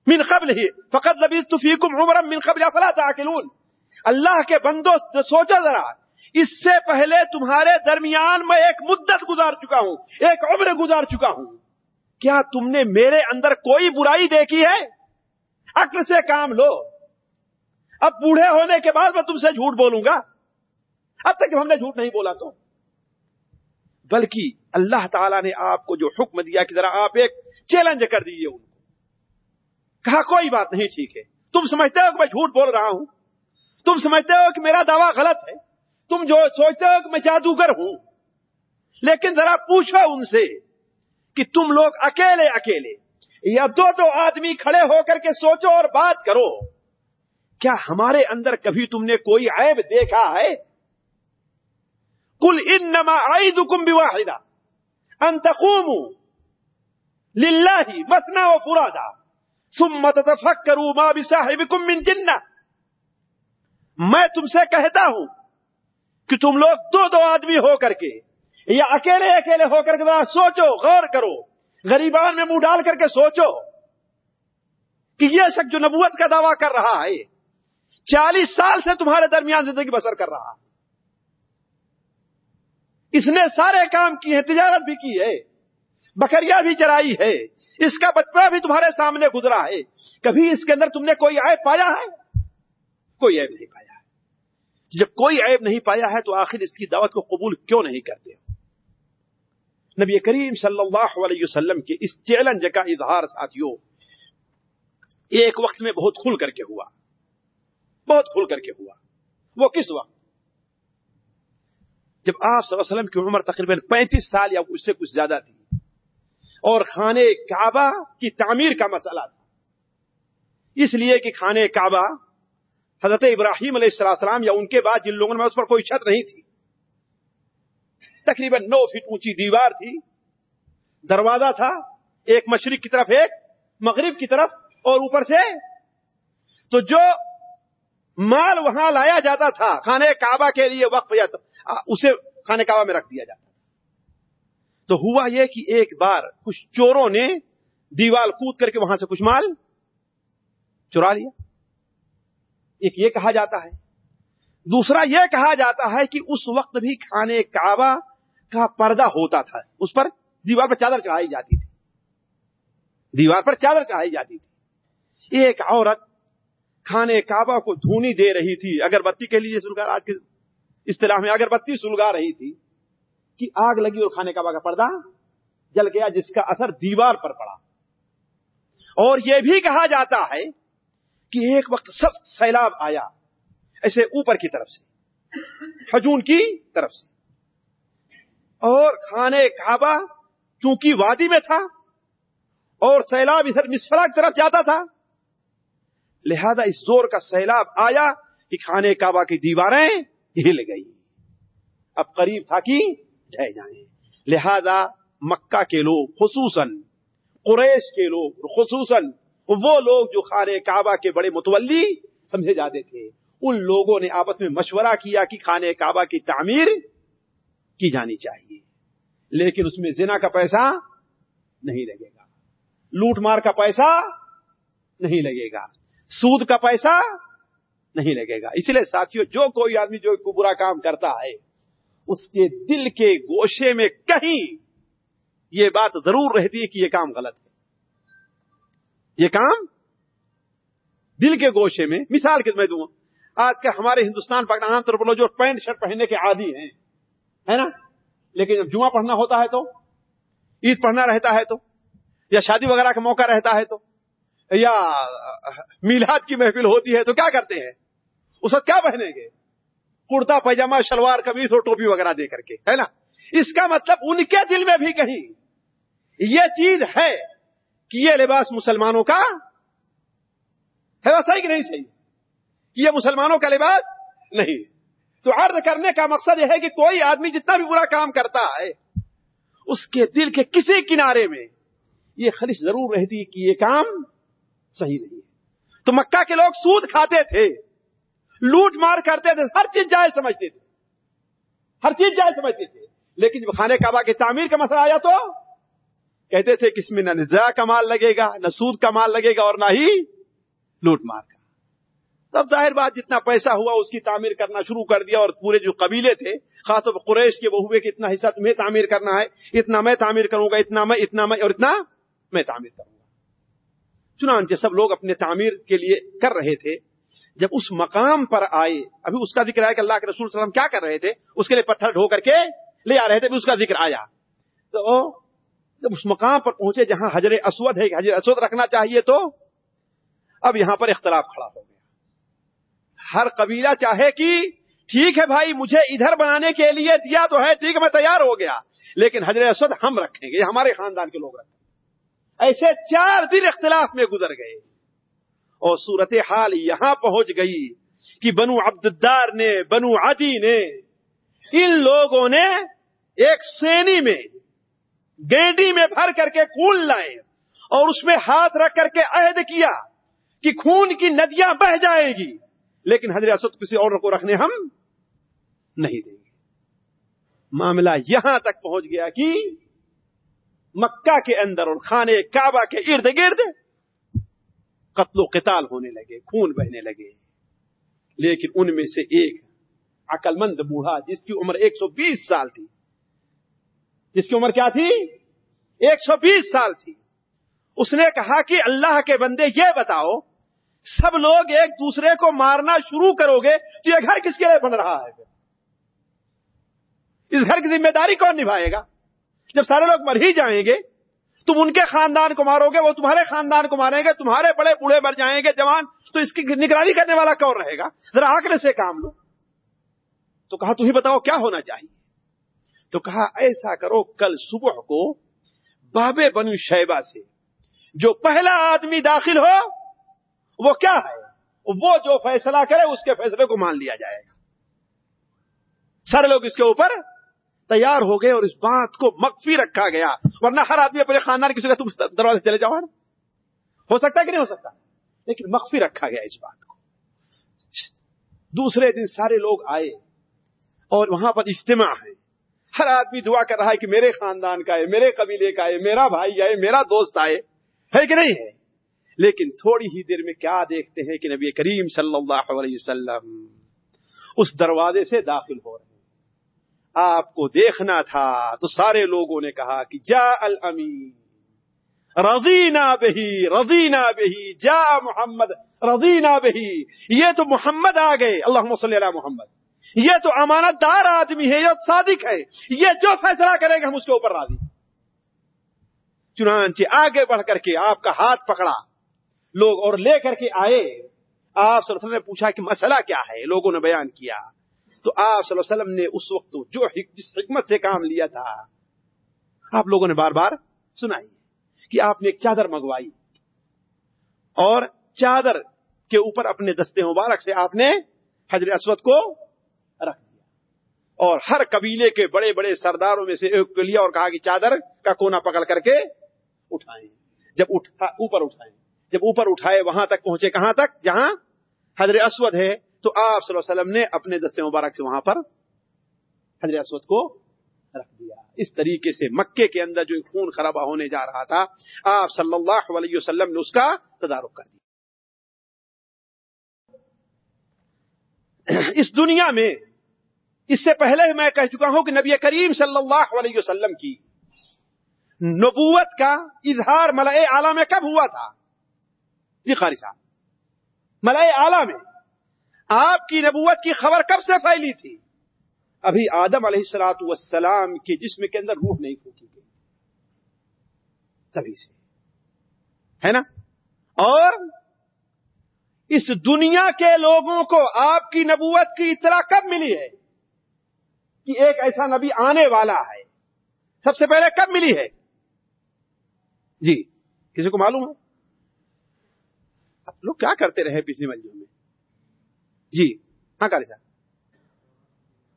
من قبل ہی فقط لبیت فیکم عمرا من قبل افلا تعقلون۔ اللہ کے بندو سوچو ذرا، اس سے پہلے تمہارے درمیان میں ایک مدت گزار چکا ہوں، ایک عمر گزار چکا ہوں۔ کیا تم نے میرے اندر کوئی برائی دیکھی ہے؟ عقل سے کام لو۔ اب بوڑھے ہونے کے بعد میں تم سے جھوٹ بولوں گا۔ اب تک ہم نے جھوٹ نہیں بولا تو۔ بلکہ اللہ تعالیٰ نے آپ کو جو حکم دیا کہ ذرا آپ ایک چیلنج کر دیجیے ان کو۔ کہا، کوئی بات نہیں، ٹھیک ہے۔ تم سمجھتے ہو کہ میں جھوٹ بول رہا ہوں؟ تم سمجھتے ہو کہ میرا دعویٰ غلط ہے؟ تم جو سوچتے ہو کہ میں جادوگر ہوں؟ لیکن ذرا پوچھو ان سے۔ کہ تم لوگ اکیلے اکیلے یا دو دو آدمی کھڑے ہو کر کے سوچو اور بات کرو۔ کیا ہمارے اندر کبھی تم نے کوئی عیب دیکھا ہے؟ کل ان نما آئی دکم بھی واحدہ انتقوم للہ مسنا و فرادا سمت فک کروں ماں صاحب میں تم سے کہتا ہوں کہ تم لوگ دو دو آدمی ہو کر کے یا اکیلے اکیلے ہو کر کے ذرا سوچو، غور کرو۔ غریبان میں منہ ڈال کر کے سوچو کہ یہ شخص جو نبوت کا دعویٰ کر رہا ہے، چالیس سال سے تمہارے درمیان زندگی بسر کر رہا اس نے سارے کام کیے ہیں، تجارت بھی کی ہے بکریا بھی چرائی ہے، اس کا بچپنا بھی تمہارے سامنے گزرا ہے۔ کبھی اس کے اندر تم نے کوئی عیب پایا ہے؟ کوئی عیب نہیں پایا ہے۔ جب کوئی عیب نہیں پایا ہے تو آخر اس کی دعوت کو قبول کیوں نہیں کرتے؟ نبی کریم صلی اللہ علیہ وسلم کے اس چیلنج کا اظہار ساتھیوں ایک وقت میں بہت کھل کر کے ہوا۔ بہت کھل کر کے ہوا۔ وہ کس وقت؟ جب آپ صلی اللہ علیہ وسلم کی عمر تقریباً پینتیس سال یا اس سے کچھ زیادہ تھی، اور خانے کعبہ کی تعمیر کا مسئلہ تھا۔ اس لیے کہ خانے کعبہ حضرت ابراہیم علیہ السلام یا ان کے بعد جن لوگوں میں اس پر کوئی چھت نہیں تھی تقریباً نو فٹ اونچی دیوار تھی۔ دروازہ تھا، ایک مشرق کی طرف، ایک مغرب کی طرف اور اوپر سے۔ تو جو مال وہاں لایا جاتا تھا کھانے کعبہ کے لیے وقف جاتا اسے کھانے کعبہ میں رکھ دیا جاتا تو ہوا یہ کہ ایک بار کچھ چوروں نے دیوال کود کر کے وہاں سے کچھ مال چرا لیا۔ ایک یہ کہا جاتا ہے۔ دوسرا یہ کہا جاتا ہے کہ اس وقت بھی کھانے کعبہ کا پردہ ہوتا تھا، اس پر دیوار پر چادر چڑھائی جاتی تھی۔ دیوار پر چادر چڑھائی جاتی تھی۔ ایک عورت کھانے کعبہ کو دھونی دے رہی تھی۔ اگر بتی کے لیے سلگار آج کے اصطلاح میں اگر بتی سلگا رہی تھی کہ آگ لگی اور کھانے کعبہ کا پردہ جل گیا جس کا اثر دیوار پر پڑا۔ اور یہ بھی کہا جاتا ہے کہ ایک وقت سب سیلاب آیا، ایسے اوپر کی طرف سے ہجون کی طرف سے۔ اور کھانے کعبہ چونکہ وادی میں تھا اور سیلاب ادھر مسفرا کی طرف جاتا تھا۔ لہذا اس زور کا سیلاب آیا کہ کھانے کعبہ کی دیواریں ہل گئی اب قریب تھا کہ ڈہ جائیں۔ لہذا مکہ کے لوگ خصوصاً قریش کے لوگ خصوصاً وہ لوگ جو خانے کعبہ کے بڑے متولی سمجھے جاتے تھے، ان لوگوں نے آپس میں مشورہ کیا کہ خانے کعبہ کی تعمیر کی جانی چاہیے۔ لیکن اس میں زنا کا پیسہ نہیں لگے گا۔ لوٹ مار کا پیسہ نہیں لگے گا۔ سود کا پیسہ نہیں لگے گا۔ اس لیے ساتھیوں جو کوئی آدمی جو برا کام کرتا ہے، اس کے دل کے گوشے میں کہیں یہ بات ضرور رہتی ہے کہ یہ کام غلط ہے۔ یہ کام دل کے گوشے میں، مثال کے میں دوں۔ آج کل ہمارے ہندوستان، پاکستان، عام طور پر جو پینٹ شرٹ پہننے کے عادی ہیں ہے نا؟ لیکن جب جمعہ پڑھنا ہوتا ہے تو، عید پڑھنا رہتا ہے تو، یا شادی وغیرہ کا موقع رہتا ہے تو، یا میلاد کی محفل ہوتی ہے تو کیا کرتے ہیں؟ اس وقت کیا پہنیں گے؟ کرتا پیجامہ شلوار کمیز اور ٹوپی وغیرہ دے کر کے، ہے نا؟ اس کا مطلب ان کے دل میں بھی کہیں یہ چیز ہے کہ یہ لباس مسلمانوں کا ہے، صحیح کہ نہیں صحیح؟ کہ یہ مسلمانوں کا لباس نہیں۔ تو عرض کرنے کا مقصد یہ ہے کہ کوئی آدمی جتنا بھی برا کام کرتا ہے، اس کے دل کے کسی کنارے میں یہ خلش ضرور رہتی کہ یہ کام صحیح نہیں ہے۔ تو مکہ کے لوگ سود کھاتے تھے، لوٹ مار کرتے تھے، ہر چیز جائز سمجھتے تھے۔ ہر چیز جائز سمجھتے تھے۔ لیکن جب خانے کعبہ کی تعمیر کا مسئلہ آیا تو کہتے تھے کہ اس میں نہ نزا کا مال لگے گا، نہ سود کا مال لگے گا اور نہ ہی لوٹ مار کا۔ تب ظاہر بات جتنا پیسہ ہوا اس کی تعمیر کرنا شروع کر دیا اور پورے جو قبیلے تھے، خاص طور پر قریش کے، وہ ہوئے کہ اتنا حصہ تمہیں تعمیر کرنا ہے، اتنا میں تعمیر کروں گا، اتنا میں اتنا میں، اور اتنا میں تعمیر کروں گا۔ چنانچہ سب لوگ اپنے تعمیر کے لیے کر رہے تھے۔ جب اس مقام پر آئے، ابھی اس کا ذکر آیا کہ اللہ کے رسول صلی اللہ علیہ وسلم کیا کر رہے تھے؟ اس کے لیے پتھر ڈھو کر کے لے آ رہے تھے اس کا ذکر آیا۔ تو جب اس مقام پر پہنچے جہاں حجر اسود ہے، حجر اسود رکھنا چاہیے تو اب یہاں پر اختلاف کھڑا ہو گیا۔ ہر قبیلہ چاہے کہ ٹھیک ہے بھائی، مجھے ادھر بنانے کے لیے دیا تو ہے، ٹھیک ہے، میں تیار ہو گیا۔ لیکن حضرت اسود ہم رکھیں گے، یہ ہمارے خاندان کے لوگ رکھیں گے۔ ایسے چار دن اختلاف میں گزر گئے۔ اور صورت حال یہاں پہنچ گئی کہ بنو عبدالدار نے، بنو عدی نے ان لوگوں نے ایک سینی میں، گینڈی میں بھر کر کے کول لائے اور اس میں ہاتھ رکھ کر کے عہد کیا کہ خون کی ندیاں بہ جائے گی۔ لیکن حضرت اسد کسی اور کو رکھنے ہم نہیں دیں گے۔ معاملہ یہاں تک پہنچ گیا کہ مکہ کے اندر اور خانے کعبہ کے ارد گرد قتل و قتال ہونے لگے، خون بہنے لگے۔ لیکن ان میں سے ایک عقل مند بوڑھا جس کی عمر ایک سو بیس سال تھی، جس کی عمر کیا تھی؟ ایک سو بیس سال تھی۔ اس نے کہا کہ اللہ کے بندے یہ بتاؤ سب لوگ ایک دوسرے کو مارنا شروع کرو گے تو یہ گھر کس کے لیے بن رہا ہے اس گھر کی ذمہ داری کون نبھائے گا؟ جب سارے لوگ مر ہی جائیں گے، تم ان کے خاندان کو مارو گے، وہ تمہارے خاندان کو ماریں گے، تمہارے بڑے بوڑھے مر جائیں گے، جوان، تو اس کی نگرانی کرنے والا کون رہے گا؟ ذرا آکڑے سے کام لو۔ تو کہا، تم ہی بتاؤ کیا ہونا چاہیے؟ تو کہا، ایسا کرو، کل صبح کو بابے بنو شیبہ سے، جو پہلا آدمی داخل ہو وہ کیا ہے؟ وہ جو فیصلہ کرے اس کے فیصلے کو مان لیا جائے گا۔ سارے لوگ اس کے اوپر تیار ہو گئے اور اس بات کو مقفی رکھا گیا۔ ورنہ ہر آدمی اپنے خاندان کسی کا تم دروازے چلے جاؤ ہو سکتا ہے کہ نہیں ہو سکتا؟ لیکن مخفی رکھا گیا اس بات کو۔ دوسرے دن سارے لوگ آئے اور وہاں پر اجتماع ہے۔ ہر آدمی دعا کر رہا ہے کہ میرے خاندان کا ہے میرے قبیلے کا ہے میرا بھائی آئے، میرا دوست آئے۔ ہے کہ نہیں ہے؟ لیکن تھوڑی ہی دیر میں کیا دیکھتے ہیں کہ نبی کریم صلی اللہ علیہ وسلم اس دروازے سے داخل ہو رہے ہیں۔ آپ کو دیکھنا تھا تو سارے لوگوں نے کہا کہ جا الامین، رضینا بہی رضینا بہی، جا محمد، رضینا بہی۔ یہ تو محمد آ گئے اللہ صلی اللہ محمد۔ یہ تو امانت دار آدمی ہے، یہ صادق ہے۔ یہ جو فیصلہ کرے گا ہم اس کے اوپر راضی۔ چنانچہ آگے بڑھ کر کے آپ کا ہاتھ پکڑا۔ لوگ اور لے کر کے آئے، آپ صلی اللہ علیہ وسلم نے پوچھا کہ مسئلہ کیا ہے؟ لوگوں نے بیان کیا۔ تو آپ صلی اللہ علیہ وسلم نے اس وقت جو جس حکمت سے کام لیا تھا، آپ لوگوں نے بار بار سنائی کہ آپ نے ایک چادر منگوائی اور چادر کے اوپر اپنے دستے مبارک سے آپ نے حضر اسود کو رکھ دیا۔ اور ہر قبیلے کے بڑے بڑے سرداروں میں سے ایک کو لیا اور کہا کہ چادر کا کونا پکڑ کر کے اٹھائیں۔ جب اٹھا، اوپر اٹھائیں۔ جب اوپر اٹھائے وہاں تک پہنچے، کہاں تک؟ جہاں حضر اسود ہے۔ تو آپ صلی اللہ علیہ وسلم نے اپنے دستے مبارک سے وہاں پر حضر اسود کو رکھ دیا۔ اس طریقے سے مکے کے اندر جو خون خرابہ ہونے جا رہا تھا، آپ صلی اللہ علیہ وسلم نے اس کا تدارک کر دیا۔ اس دنیا میں اس سے پہلے میں کہہ چکا ہوں کہ نبی کریم صلی اللہ علیہ وسلم کی نبوت کا اظہار ملئے اعلی میں کب ہوا تھا؟ جی خاری صاحب ملئے اعلی میں آپ کی نبوت کی خبر کب سے پھیلی تھی؟ ابھی آدم علیہ السلاط والسلام کے جسم کے اندر روح نہیں پھونکی گئی۔ تبھی سے۔ ہے نا؟ اور اس دنیا کے لوگوں کو آپ کی نبوت کی اطلاع کب ملی ہے؟ کہ ایک ایسا نبی آنے والا ہے۔ سب سے پہلے کب ملی ہے؟ جی کسی کو معلوم ہے؟ آپ لوگ کیا کرتے رہے پچھلی منزل میں؟ جی ہاں کاری صاحب۔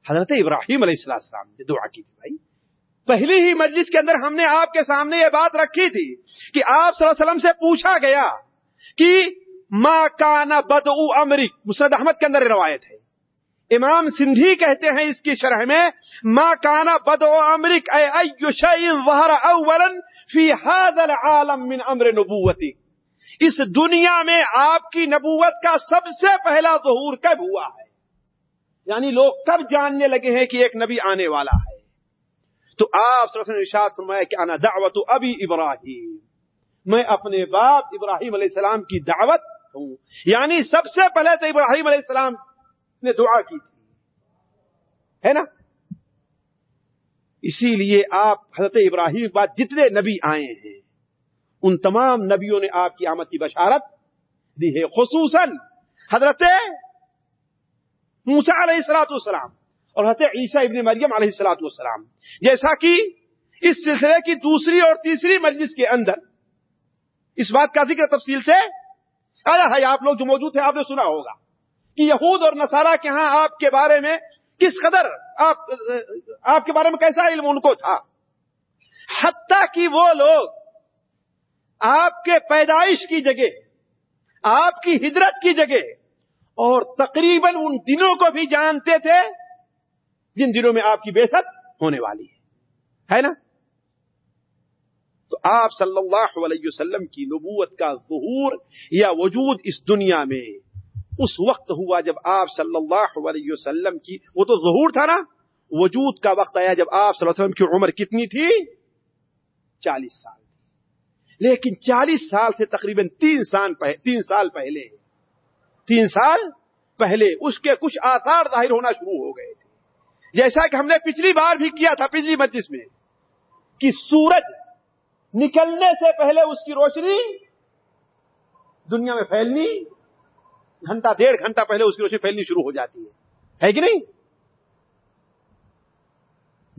حضرت ابراہیم علیہ السلام نے دعا کی تھی بھائی۔ پہلی ہی مجلس کے اندر ہم نے آپ کے سامنے یہ بات رکھی تھی کہ آپ صلی اللہ علیہ وسلم سے پوچھا گیا کہ ماں کانا بد امرک مسرد احمد کے اندر روایت ہے۔ امام سندھی کہتے ہیں اس کی شرح میں، ما کانا بد و امرک اے ایو شیء ظہر اولا فی هذا العالم من امر نبوتی۔ اس دنیا میں آپ کی نبوت کا سب سے پہلا ظہور کب ہوا ہے؟ یعنی لوگ کب جاننے لگے ہیں کہ ایک نبی آنے والا ہے؟ تو آپ ارشاد فرمایا کہ انا دعوت ابی ابراہیم۔ میں اپنے باپ ابراہیم علیہ السلام کی دعوت ہوں۔ یعنی سب سے پہلے تو ابراہیم علیہ السلام نے دعا کی تھی۔ ہے نا؟ اسی لیے آپ حضرت ابراہیم کے بعد جتنے نبی آئے ہیں ان تمام نبیوں نے آپ کی آمد کی بشارت دی ہے، خصوصاً حضرت موسا علیہ السلاۃ والسلام اور حضرت عیسیٰ ابن مریم علیہ السلاۃ والسلام۔ جیسا کہ اس سلسلے کی دوسری اور تیسری مجلس کے اندر اس بات کا ذکر تفصیل سے آیا ہے آپ لوگ جو موجود تھے، آپ نے سنا ہوگا کہ یہود اور نصارہ کے ہاں آپ کے بارے میں کس قدر آپ آپ کے بارے میں کیسا علم ان کو تھا۔ حتیٰ کہ وہ لوگ آپ کے پیدائش کی جگہ، آپ کی ہجرت کی جگہ، اور تقریباً ان دنوں کو بھی جانتے تھے جن دنوں میں آپ کی بےسط ہونے والی ہے۔ ہے نا؟ تو آپ صلی اللہ علیہ وسلم کی نبوت کا ظہور یا وجود اس دنیا میں، اس وقت ہوا جب آپ صلی اللہ علیہ وسلم کی، وہ تو ظہور تھا نا؟ وجود کا وقت آیا جب آپ صلی اللہ علیہ وسلم کی عمر کتنی تھی؟ چالیس سال۔ لیکن چالیس سال سے تقریباً تین سال تین سال پہلے، تین سال پہلے اس کے کچھ آثار ظاہر ہونا شروع ہو گئے تھے۔ جیسا کہ ہم نے پچھلی بار بھی کیا تھا پچھلی مجلس میں کہ سورج نکلنے سے پہلے اس کی روشنی دنیا میں پھیلنی، گھنٹہ ڈیڑھ گھنٹہ پہلے اس کی روشنی پھیلنی شروع ہو جاتی ہے۔ ہے کہ نہیں؟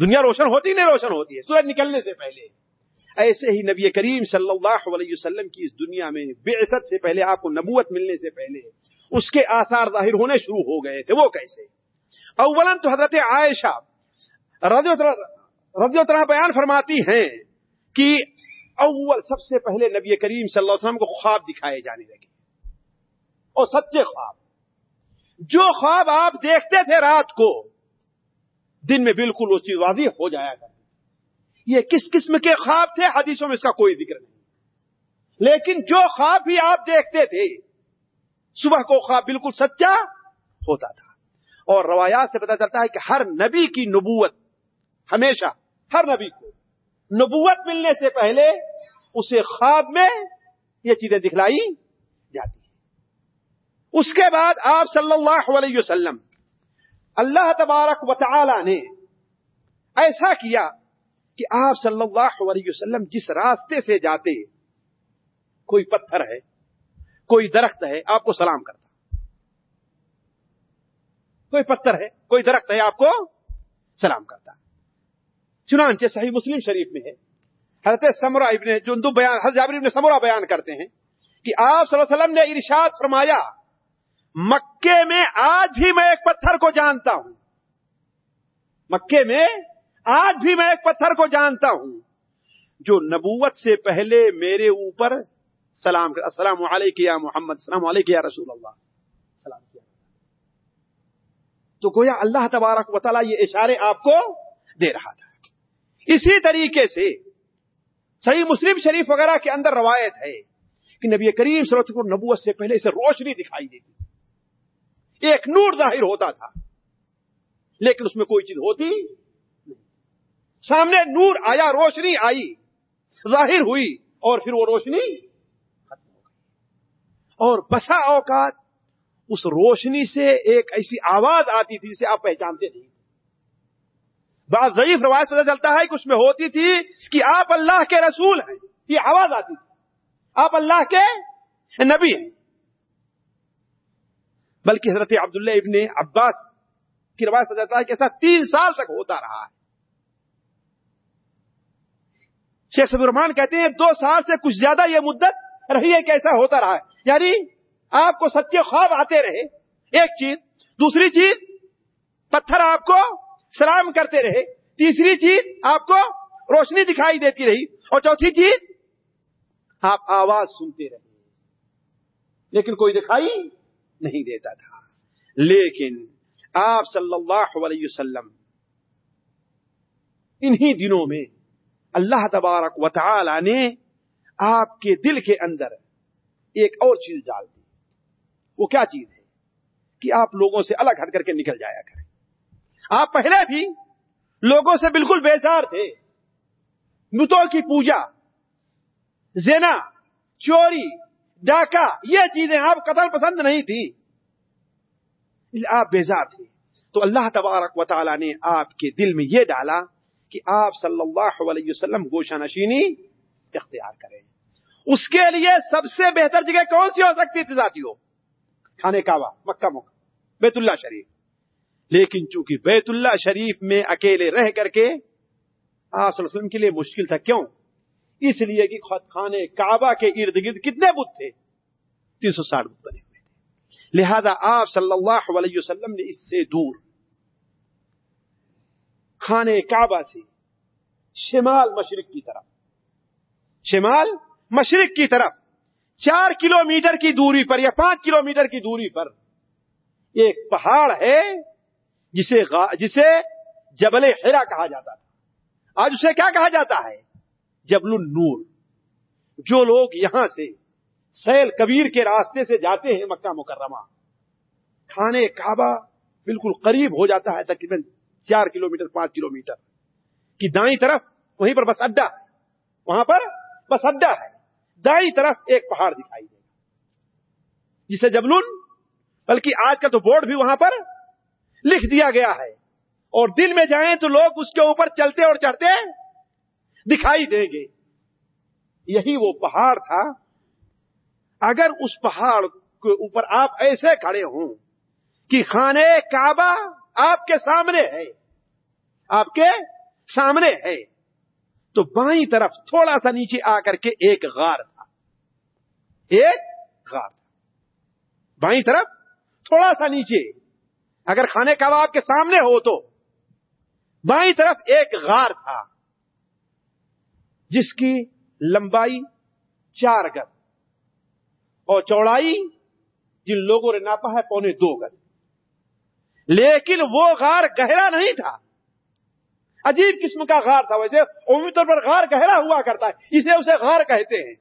دنیا روشن ہوتی نہیں روشن ہوتی ہے، سورج نکلنے سے پہلے۔ ایسے ہی نبی کریم صلی اللہ علیہ وسلم کی اس دنیا میں بے سے پہلے آپ کو نبوت ملنے سے پہلے اس کے آثار ظاہر ہونے شروع ہو گئے تھے۔ وہ کیسے؟ اولا تو حضرت عائشہ رضی اللہ بیان فرماتی ہیں کہ اول سب سے پہلے نبی کریم صلی اللہ علیہ وسلم کو خواب دکھائے جانے لگے۔ اور سچے خواب۔ جو خواب آپ دیکھتے تھے رات کو، دن میں بالکل وہ چیز واضح ہو جایا کرتی یہ کس قسم کے خواب تھے؟ حدیثوں میں اس کا کوئی ذکر نہیں۔ لیکن جو خواب بھی آپ دیکھتے تھے، صبح کو خواب بالکل سچا ہوتا تھا۔ اور روایات سے پتا چلتا ہے کہ ہر نبی کی نبوت، ہمیشہ ہر نبی کو نبوت ملنے سے پہلے اسے خواب میں یہ چیزیں دکھلائی جاتی ہیں۔ اس کے بعد آپ صلی اللہ علیہ وسلم اللہ تبارک و تعالی نے ایسا کیا کہ آپ صلی اللہ علیہ وسلم جس راستے سے جاتے کوئی پتھر ہے، کوئی درخت ہے، آپ کو سلام کرتا۔ کوئی پتھر ہے، کوئی درخت ہے، آپ کو سلام کرتا۔ چنانچہ صحیح مسلم شریف میں ہے۔ حضرت سمرا ابن جندو بیان، حضرت جابر ابن سمرا بیان کرتے ہیں کہ آپ صلی اللہ علیہ وسلم نے ارشاد فرمایا مکے میں آج بھی میں ایک پتھر کو جانتا ہوں۔ مکے میں آج بھی میں ایک پتھر کو جانتا ہوں، جو نبوت سے پہلے میرے اوپر سلام السلام علیکم یا محمد، السلام علیکم یا رسول اللہ، سلام کیا تو گویا اللہ تبارک و تعالیٰ یہ اشارے آپ کو دے رہا تھا۔ اسی طریقے سے صحیح مسلم شریف وغیرہ کے اندر روایت ہے کہ نبی کریم صلی اللہ علیہ وسلم نبوت سے پہلے سے روشنی دکھائی دیتی ایک نور ظاہر ہوتا تھا، لیکن اس میں کوئی چیز ہوتی سامنے نور آیا، روشنی آئی، ظاہر ہوئی اور پھر وہ روشنی ختم ہو گئی۔ اور بسا اوقات اس روشنی سے ایک ایسی آواز آتی تھی جسے آپ پہچانتے نہیں بات ضعیف روایت پتہ چلتا ہے کہ اس میں ہوتی تھی کہ آپ اللہ کے رسول ہیں۔ یہ آواز آتی تھی۔ آپ اللہ کے نبی ہیں۔ بلکہ حضرت عبداللہ ابن عباس کی روایت پتہ چلتا ہے کہ ایسا تین سال تک ہوتا رہا ہے۔ شیخ سب الرحمان کہتے ہیں دو سال سے کچھ زیادہ یہ مدت رہی ہے کہ ایسا ہوتا رہا ہے۔ یعنی آپ کو سچے خواب آتے رہے، ایک چیز، دوسری چیز، پتھر آپ کو سلام کرتے رہے، تیسری چیز، آپ کو روشنی دکھائی دیتی رہی، اور چوتھی چیز، آپ آواز سنتے رہے۔ لیکن کوئی دکھائی نہیں دیتا تھا۔ لیکن آپ صلی اللہ علیہ وسلم انہی دنوں میں اللہ تبارک و تعالی نے آپ کے دل کے اندر ایک اور چیز ڈال دی۔ وہ کیا چیز ہے؟ کہ آپ لوگوں سے الگ ہٹ کر کے نکل جایا کریں۔ آپ پہلے بھی لوگوں سے بالکل بیزار تھے۔ متوں کی پوجا، زنا، چوری، ڈاکہ، یہ چیزیں آپ قتل پسند نہیں تھی آپ بیزار تھے۔ تو اللہ تبارک و تعالی نے آپ کے دل میں یہ ڈالا کہ آپ صلی اللہ علیہ وسلم گوشہ نشینی اختیار کریں۔ اس کے لیے سب سے بہتر جگہ کون سی ہو سکتی تھی ذاتیوں کھانے کعبہ، مکہ مکہ بیت اللہ شریف۔ لیکن چونکہ بیت اللہ شریف میں اکیلے رہ کر کے آپ صلی اللہ علیہ وسلم کے لیے مشکل تھا، کیوں؟ اس لیے کہ خانے کعبہ کے ارد گرد کتنے بت تھے؟ تین سو ساٹھ بت بنے ہوئے تھے۔ لہذا آپ صلی اللہ علیہ وسلم نے اس سے دور خانے کعبہ سے شمال مشرق کی طرف۔ شمال مشرق کی طرف۔ چار کلو میٹر کی دوری پر یا پانچ کلو میٹر کی دوری پر۔ ایک پہاڑ ہے جسے جسے جبل ہیرا کہا جاتا تھا۔ آج اسے کیا کہا جاتا ہے؟ جبل النور۔ جو لوگ یہاں سے سیل کبیر کے راستے سے جاتے ہیں مکہ مکرمہ کھانے کعبہ بالکل قریب ہو جاتا ہے تقریباً چار کلو میٹر پانچ کلو میٹر کی دائیں طرف وہیں پر بس اڈا ہے وہاں پر بس اڈا ہے۔ دائیں طرف ایک پہاڑ دکھائی دے گا۔ جسے جبلن بلکہ آج کا تو بورڈ بھی وہاں پر لکھ دیا گیا ہے۔ اور دن میں جائیں تو لوگ اس کے اوپر چلتے اور چڑھتے دکھائی دیں گے۔ یہی وہ پہاڑ تھا۔ اگر اس پہاڑ کے اوپر آپ ایسے کھڑے ہوں کہ خانے کعبہ آپ کے سامنے ہے۔ آپ کے سامنے ہے۔ تو بائیں طرف تھوڑا سا نیچے آ کر کے ایک غار تھا۔ ایک غار تھا۔ بائیں طرف تھوڑا سا نیچے۔ اگر کھانے کا آپ کے سامنے ہو تو بائیں طرف ایک غار تھا۔ جس کی لمبائی چار گز اور چوڑائی جن لوگوں نے ناپا ہے پونے دو گز۔ لیکن وہ غار گہرا نہیں تھا۔ عجیب قسم کا غار تھا۔ ویسے عمومی طور پر غار گہرا ہوا کرتا ہے۔ اسے اسے غار کہتے ہیں۔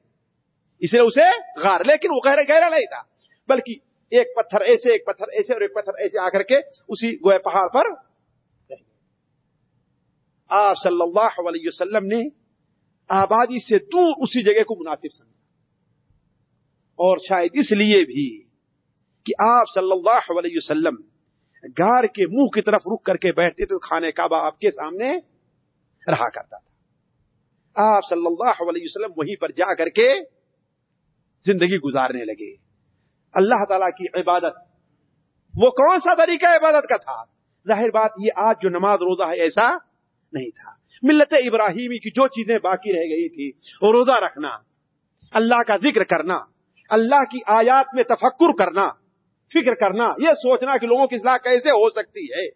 اسے اسے غار۔ لیکن وہ گہرا گہرا نہیں تھا۔ بلکہ ایک پتھر، ایسے ایک پتھر، ایسے اور ایک پتھر، ایسے آ کر کے اسی گوئے پہاڑ پر آپ صلی اللہ علیہ وسلم نے آبادی سے دور اسی جگہ کو مناسب سمجھا۔ اور شاید اس لیے بھی کہ آپ صلی اللہ علیہ وسلم گار کے منہ کی طرف رک کر کے بیٹھتے تو کھانے کعبہ آپ کے سامنے رہا کرتا تھا۔ آپ صلی اللہ علیہ وسلم وہیں پر جا کر کے زندگی گزارنے لگے۔ اللہ تعالی کی عبادت، وہ کون سا طریقہ عبادت کا تھا؟ ظاہر بات یہ آج جو نماز روزہ ہے ایسا نہیں تھا۔ ملت ابراہیمی کی جو چیزیں باقی رہ گئی تھی وہ روزہ رکھنا، اللہ کا ذکر کرنا، اللہ کی آیات میں تفکر کرنا فکر کرنا، یہ سوچنا کہ لوگوں کی اصلاح کیسے ہو سکتی ہے۔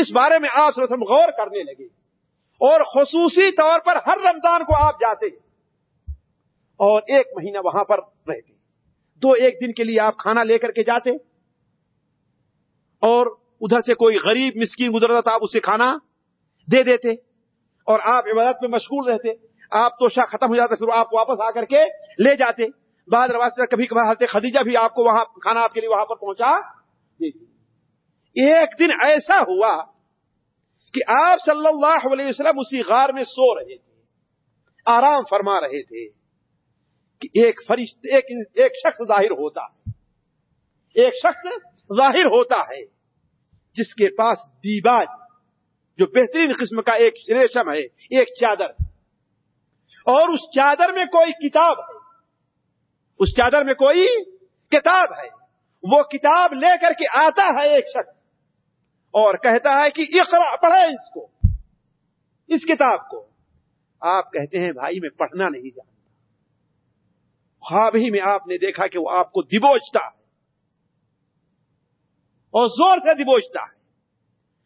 اس بارے میں آپ وسلم غور کرنے لگے۔ اور خصوصی طور پر ہر رمضان کو آپ جاتے۔ اور ایک مہینہ وہاں پر رہتے دو ایک دن کے لیے آپ کھانا لے کر کے جاتے۔ اور ادھر سے کوئی غریب مسکین گزرتا تھا، آپ اسے کھانا دے دیتے۔ اور آپ عبادت میں مشغول رہتے۔ آپ تو شاہ ختم ہو جاتا پھر آپ واپس آ کر کے لے جاتے۔ بعد رواج کبھی کبھار حضرت خدیجہ بھی آپ کو وہاں کھانا آپ کے لیے وہاں پر پہنچا دیتی ایک دن ایسا ہوا کہ آپ صلی اللہ علیہ وسلم اسی غار میں سو رہے تھے آرام فرما رہے تھے کہ ایک فرشت ایک, ایک شخص ظاہر ہوتا ہے۔ ایک شخص ظاہر ہوتا ہے جس کے پاس دیباج جو بہترین قسم کا ایک ریشم ہے ایک چادر۔ اور اس چادر میں کوئی کتاب ہے۔ اس چادر میں کوئی کتاب ہے۔ وہ کتاب لے کر کے آتا ہے ایک شخص اور کہتا ہے کہ اقرا پڑھے اس کو، اس کتاب کو۔ آپ کہتے ہیں، بھائی، میں پڑھنا نہیں جانتا۔ خواب ہی میں آپ نے دیکھا کہ وہ آپ کو دبوچتا ہے۔ اور زور سے دبوچتا ہے۔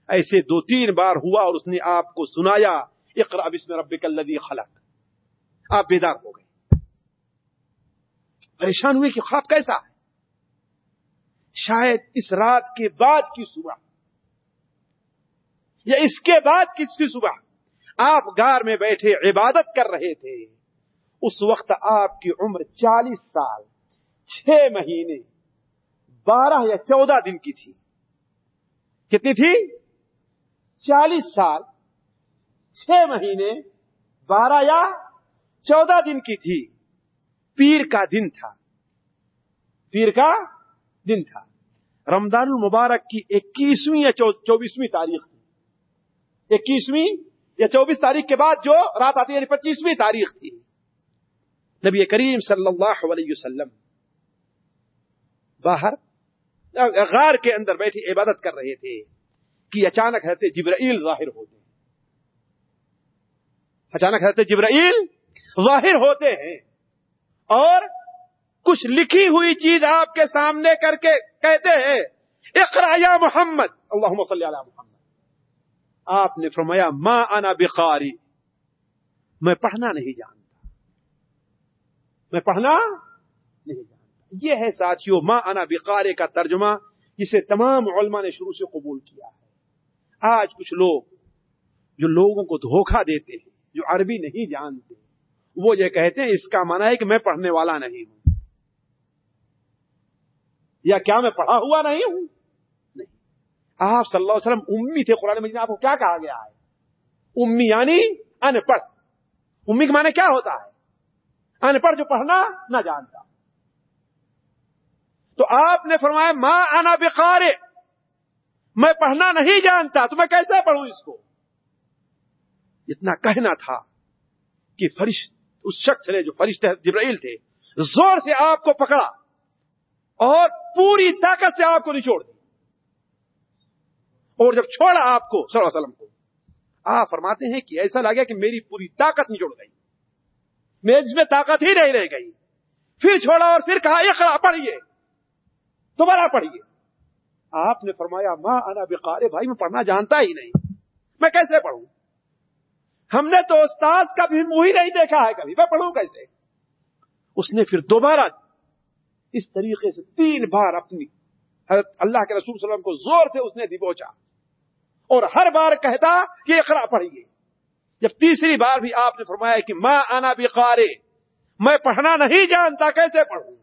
ایسے دو تین بار ہوا اور اس نے آپ کو سنایا اقرا بسم ربک الذی خلق۔ آپ بیدار ہو گئے۔ پریشان ہوئے کہ خواب کیسا ہے؟ شاید اس رات کے بعد کی صبح۔ یا اس کے بعد کس کی صبح؟ آپ گار میں بیٹھے عبادت کر رہے تھے۔ اس وقت آپ کی عمر چالیس سال، چھ مہینے، بارہ یا چودہ دن کی تھی۔ کتنی تھی؟ چالیس سال، چھ مہینے، بارہ یا چودہ دن کی تھی۔ پیر کا دن تھا۔ پیر کا دن تھا۔ رمضان المبارک کی اکیسویں یا چوبیسویں تاریخ تھی۔ اکیسویں یا چوبیس تاریخ کے بعد جو رات آتی یعنی پچیسویں تاریخ تھی۔ نبی کریم صلی اللہ علیہ وسلم باہر غار کے اندر بیٹھی، عبادت کر رہے تھے کہ اچانک حضرت جبرائیل ظاہر ہوتے ہیں۔ اچانک حضرت جبرائیل ظاہر ہوتے ہیں۔ اور کچھ لکھی ہوئی چیز آپ کے سامنے کر کے کہتے ہیں اقرا یا محمد۔ اللہ صلی علی محمد۔ آپ نے فرمایا ماں انا بخاری۔ میں پڑھنا نہیں جانتا۔ میں پڑھنا نہیں جانتا۔ یہ ہے ساتھیوں ماں انا بخارے کا ترجمہ، جسے تمام علماء نے شروع سے قبول کیا ہے۔ آج کچھ لوگ، جو لوگوں کو دھوکہ دیتے ہیں، جو عربی نہیں جانتے وہ یہ کہتے ہیں، اس کا مانا ہے کہ میں پڑھنے والا نہیں ہوں۔ یا کیا میں پڑھا ہوا نہیں ہوں؟ نہیں۔ آپ صلی اللہ علیہ وسلم امی تھے قرآن مجید میں، آپ کو کیا کہا گیا ہے؟ امی یعنی ان پڑھ۔ امی کا معنی کیا ہوتا ہے؟ ان پڑھ جو پڑھنا نہ جانتا۔ تو آپ نے فرمایا ماں آنا بخارے میں پڑھنا نہیں جانتا، تو میں کیسے پڑھوں اس کو؟ اتنا کہنا تھا کہ فرشت اس شخص نے جو فرشت جبرائیل تھے، زور سے آپ کو پکڑا اور پوری طاقت سے آپ کو نچوڑ دی اور جب چھوڑا آپ کو صلی اللہ علیہ وسلم کو، آپ فرماتے ہیں کہ ایسا لگا کہ میری پوری طاقت نچوڑ گئی۔ میرے جس میں طاقت ہی نہیں رہ گئی۔ پھر چھوڑا اور پھر کہا اقرا پڑھیے۔ دوبارہ پڑھیے۔ آپ نے فرمایا ماں انا بقارے بھائی، میں پڑھنا جانتا ہی نہیں۔ میں کیسے پڑھوں؟ ہم نے تو استاد کا بھی منہ ہی نہیں دیکھا ہے کبھی۔ میں پڑھوں کیسے؟ اس نے پھر دوبارہ اس طریقے سے تین بار اپنی حضرت اللہ کے رسول صلی اللہ علیہ وسلم کو زور سے اس نے دبوچا اور ہر بار کہتا کہ اقرا پڑھیے۔ جب تیسری بار بھی آپ نے فرمایا کہ ماں آنا بھی قارے میں پڑھنا نہیں جانتا، کیسے پڑھوں؟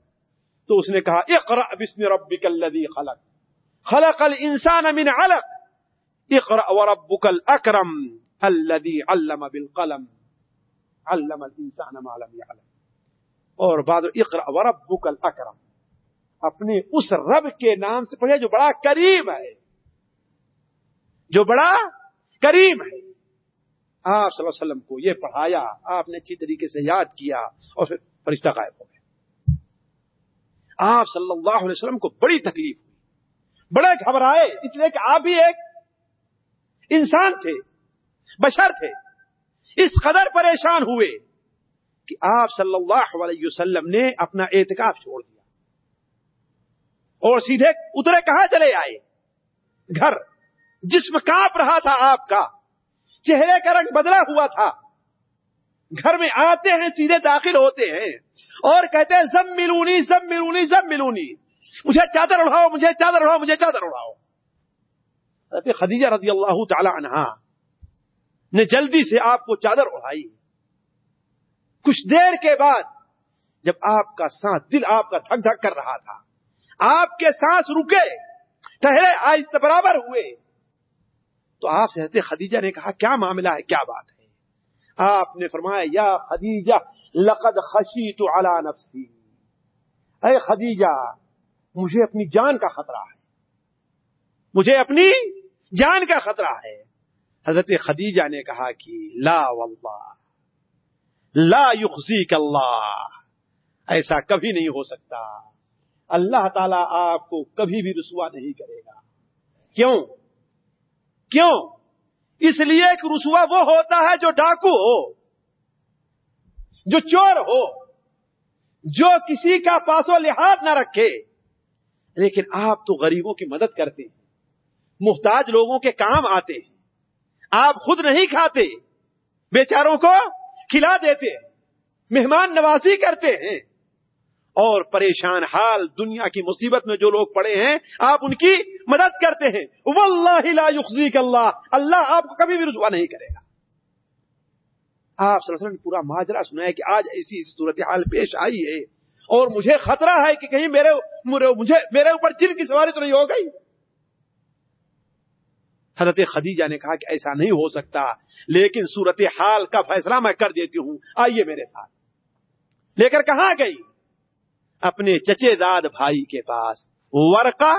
تو اس نے کہا اقرا بسم ربک الذی خلق۔ خلق الانسان من علق۔ اقرا وربک الاکرم۔ الذي علم بالقلم. علم الانسان ما لم يعلم. اور بعد اقرا وربك الاکرم اپنے اس رب کے نام سے پڑھے جو بڑا کریم ہے. جو بڑا کریم ہے. آپ صلی اللہ علیہ وسلم کو یہ پڑھایا. آپ نے اچھی طریقے سے یاد کیا اور پھر فرشتہ غائب ہو گئے. آپ صلی اللہ علیہ وسلم کو بڑی تکلیف ہوئی. بڑے گھبرائے. اس لیے کہ آپ بھی ایک انسان تھے. بشر تھے۔ اس قدر پریشان ہوئے کہ آپ صلی اللہ علیہ وسلم نے اپنا اعتکاف چھوڑ دیا۔ اور سیدھے اترے کہاں چلے آئے؟ گھر۔ جسم کاپ رہا تھا آپ کا۔ چہرے کا رنگ بدلا ہوا تھا۔ گھر میں آتے ہیں، سیدھے داخل ہوتے ہیں۔ اور کہتے ہیں، زم ملونی زم ملونی زم ملونی۔ مجھے چادر اڑاؤ، مجھے چادر اڑاؤ، مجھے چادر اڑاؤ۔ خدیجہ رضی اللہ تعالی عنہا نے جلدی سے آپ کو چادر اڑائی کچھ دیر کے بعد جب آپ کا سانس دل آپ کا دھک دھک کر رہا تھا، آپ کے سانس رکے، ٹہرے، آہستہ برابر ہوئے۔ تو آپ سے خدیجہ نے کہا، کیا معاملہ ہے؟ کیا بات ہے؟ آپ نے فرمایا، یا خدیجہ، لقد خشی تو نفسی۔ اے خدیجہ، مجھے اپنی جان کا خطرہ ہے۔ مجھے اپنی جان کا خطرہ ہے۔ حضرت خدیجہ نے کہا کہ لا واللہ، لا یخزیک اللہ، ایسا کبھی نہیں ہو سکتا۔ اللہ تعالیٰ آپ کو کبھی بھی رسوا نہیں کرے گا۔ کیوں؟ کیوں؟ اس لیے کہ رسوا وہ ہوتا ہے جو ڈاکو ہو، جو چور ہو، جو کسی کا پاسو لحاظ نہ رکھے۔ لیکن آپ تو غریبوں کی مدد کرتے ہیں، محتاج لوگوں کے کام آتے ہیں۔ آپ خود نہیں کھاتے، بیچاروں کو کھلا دیتے، مہمان نوازی کرتے ہیں۔ اور پریشان حال دنیا کی مصیبت میں جو لوگ پڑے ہیں، آپ ان کی مدد کرتے ہیں۔ واللہ لا یخزیک اللہ اللہ آپ کو کبھی بھی رسوا نہیں کرے گا۔ آپ صلی اللہ علیہ وسلم نے پورا ماجرا سنا ہے کہ آج ایسی ایسی صورتحال پیش آئی ہے۔ اور مجھے خطرہ ہے کہ کہیں میرے مجھے میرے اوپر جن کی سواری تو نہیں ہو گئی۔ حضرت خدیجہ نے کہا کہ ایسا نہیں ہو سکتا، لیکن صورت حال کا فیصلہ میں کر دیتی ہوں۔ آئیے میرے ساتھ۔ لے کر کہاں گئی؟ اپنے چچے داد بھائی کے پاس۔ ورقا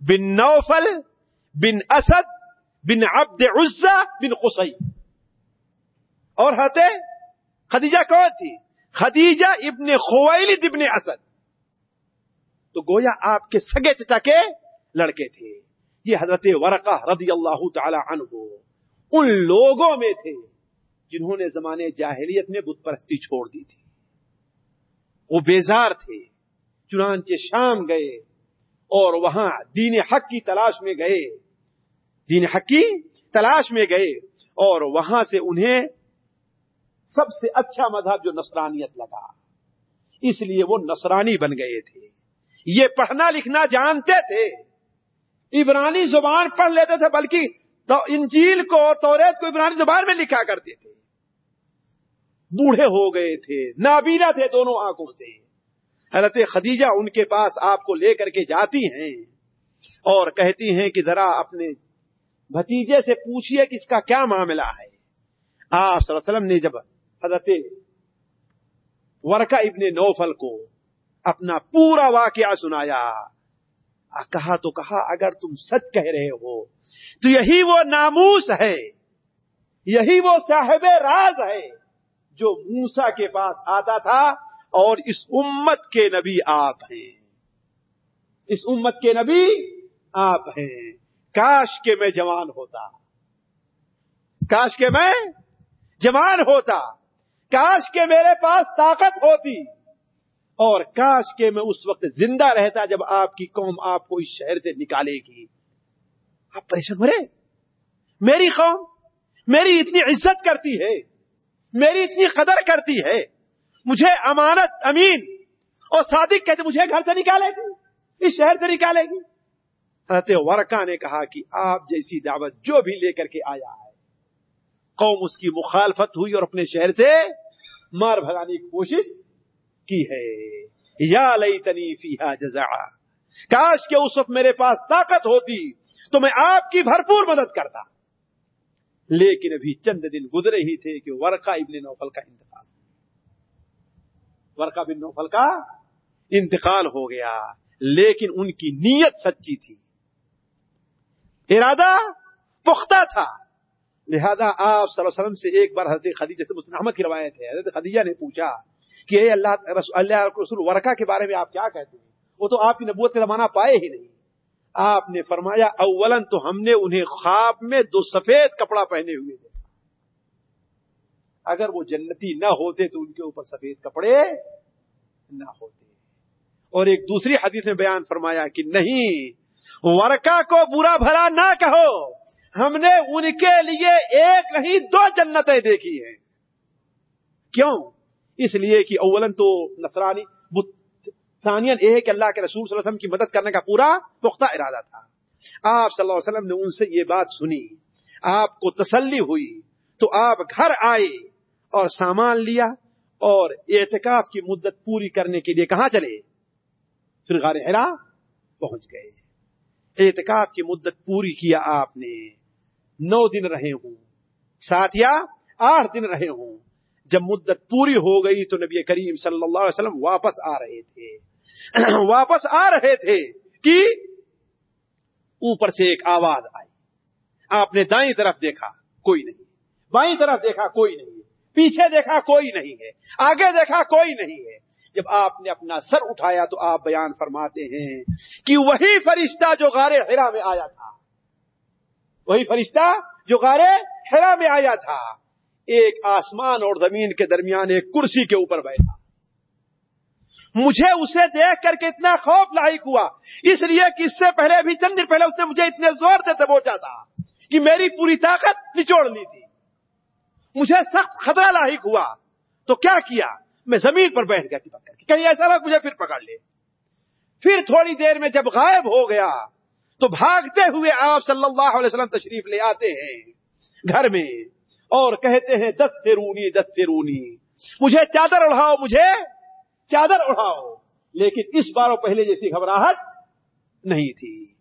بن نوفل بن اسد بن عبد عزا بن قصی۔ اور ہتے خدیجہ کون تھی؟ خدیجہ ابن خویلد ابن اسد۔ تو گویا آپ کے سگے چچا کے لڑکے تھے۔ یہ حضرت ورقہ رضی اللہ تعالی عنہ ان لوگوں میں تھے جنہوں نے زمانے جاہلیت میں بت پرستی چھوڑ دی تھی۔ وہ بیزار تھے، چنانچہ شام گئے اور وہاں دین حق کی تلاش میں گئے۔ دین حق کی تلاش میں گئے اور وہاں سے انہیں سب سے اچھا مذہب جو نصرانیت لگا۔ اس لیے وہ نصرانی بن گئے تھے۔ یہ پڑھنا لکھنا جانتے تھے۔ عبرانی زبان پڑھ لیتے تھے، بلکہ تو انجیل کو اور توریت کو عبرانی زبان میں لکھا کرتے تھے۔ بوڑھے ہو گئے تھے، نابینا تھے دونوں آنکھوں سے۔ حضرت خدیجہ ان کے پاس آپ کو لے کر کے جاتی ہیں اور کہتی ہیں کہ ذرا اپنے بھتیجے سے پوچھئے کہ اس کا کیا معاملہ ہے۔ آپ صلی اللہ علیہ وسلم نے جب حضرت ورکا ابن نوفل کو اپنا پورا واقعہ سنایا کہا تو کہا، اگر تم سچ کہہ رہے ہو، تو یہی وہ ناموس ہے، یہی وہ صاحب راز ہے جو موسا کے پاس آتا تھا اور اس امت کے نبی آپ ہیں۔ اس امت کے نبی آپ ہیں۔ کاش کے میں جوان ہوتا۔ کاش کے میں جوان ہوتا۔ کاش کے میرے پاس طاقت ہوتی۔ اور کاش کے میں اس وقت زندہ رہتا جب آپ کی قوم آپ کو اس شہر سے نکالے گی۔ آپ پریشان ہو رہے میری قوم میری اتنی عزت کرتی ہے، میری اتنی قدر کرتی ہے۔ مجھے امانت، امین اور صادق کہتے مجھے گھر سے نکالے گی، اس شہر سے نکالے گی۔ حضرت ورکا نے کہا کہ آپ جیسی دعوت جو بھی لے کر کے آیا ہے، قوم اس کی مخالفت ہوئی اور اپنے شہر سے مار بھگانے کی کوشش کی ہے. یا لئی تنی فیحا جزا کاش کے اس وقت میرے پاس طاقت ہوتی تو میں آپ کی بھرپور مدد کرتا. لیکن ابھی چند دن گزرے ہی تھے کہ ورقا ابن نوفل کا انتقال. ورقا بن نوفل کا انتقال ہو گیا. لیکن ان کی نیت سچی تھی. ارادہ پختہ تھا. لہذا آپ صلی اللہ علیہ وسلم سے ایک بار حضرت خدیجہ سے مسلم احمد کی روایت ہے. حضرت خدیجہ نے پوچھا کہ اے اللہ رسول اللہ رسول ورقا کے بارے میں آپ کیا کہتے ہیں؟ وہ تو آپ کی نبوت کا زمانہ پائے ہی نہیں۔ آپ نے فرمایا اولن تو ہم نے انہیں خواب میں دو سفید کپڑا پہنے ہوئے دیکھا اگر وہ جنتی نہ ہوتے تو ان کے اوپر سفید کپڑے نہ ہوتے۔ اور ایک دوسری حدیث میں بیان فرمایا کہ نہیں ورکا کو برا بھلا نہ کہو۔ ہم نے ان کے لیے ایک نہیں، دو جنتیں دیکھی ہیں۔ کیوں؟ اس لیے کہ اولن تو نصرانی ثانین ایک اللہ کے رسول صلی اللہ علیہ وسلم کی مدد کرنے کا پورا پختہ ارادہ تھا۔ آپ صلی اللہ علیہ وسلم نے ان سے یہ بات سنی۔ آپ کو تسلی ہوئی۔ تو آپ گھر آئے اور سامان لیا اور اعتکاف کی مدت پوری کرنے کے لیے کہاں چلے؟ پھر غار حرا پہنچ گئے۔ اعتکاف کی مدت پوری کیا آپ نے؟ نو دن رہے ہوں۔ سات یا آٹھ دن رہے ہوں؟ جب مدت پوری ہو گئی تو نبی کریم صلی اللہ علیہ وسلم واپس آ رہے تھے۔ واپس آ رہے تھے کہ اوپر سے ایک آواز آئی۔ آپ نے دائیں طرف دیکھا کوئی نہیں۔ بائیں طرف دیکھا کوئی نہیں۔ پیچھے دیکھا کوئی نہیں ہے۔ آگے دیکھا کوئی نہیں ہے۔ جب آپ نے اپنا سر اٹھایا تو آپ بیان فرماتے ہیں کہ وہی فرشتہ جو غار ہرا میں آیا تھا۔ وہی فرشتہ جو غار ہرا میں آیا تھا۔ ایک آسمان اور زمین کے درمیان ایک کرسی کے اوپر بیٹھا۔ مجھے اسے دیکھ کر کے اتنا خوف لاحق ہوا، اس لیے کہ اس سے پہلے بھی چند دن پہلے اس نے مجھے اتنے زور سے دبوچا تھا کہ میری پوری طاقت نچوڑ لی تھی۔ مجھے سخت خطرہ لاحق ہوا۔ تو کیا کیا؟ میں زمین پر بیٹھ گیا تھی پکڑ کے۔ کہیں ایسا لگ مجھے پھر پکڑ لے۔ پھر تھوڑی دیر میں جب غائب ہو گیا، تو بھاگتے ہوئے آپ صلی اللہ علیہ وسلم تشریف لے آتے ہیں۔ گھر میں اور کہتے ہیں دس سے رونی دس رونی مجھے چادر اڑاؤ مجھے چادر اڑاؤ لیکن اس بار پہلے جیسی گھبراہٹ نہیں تھی۔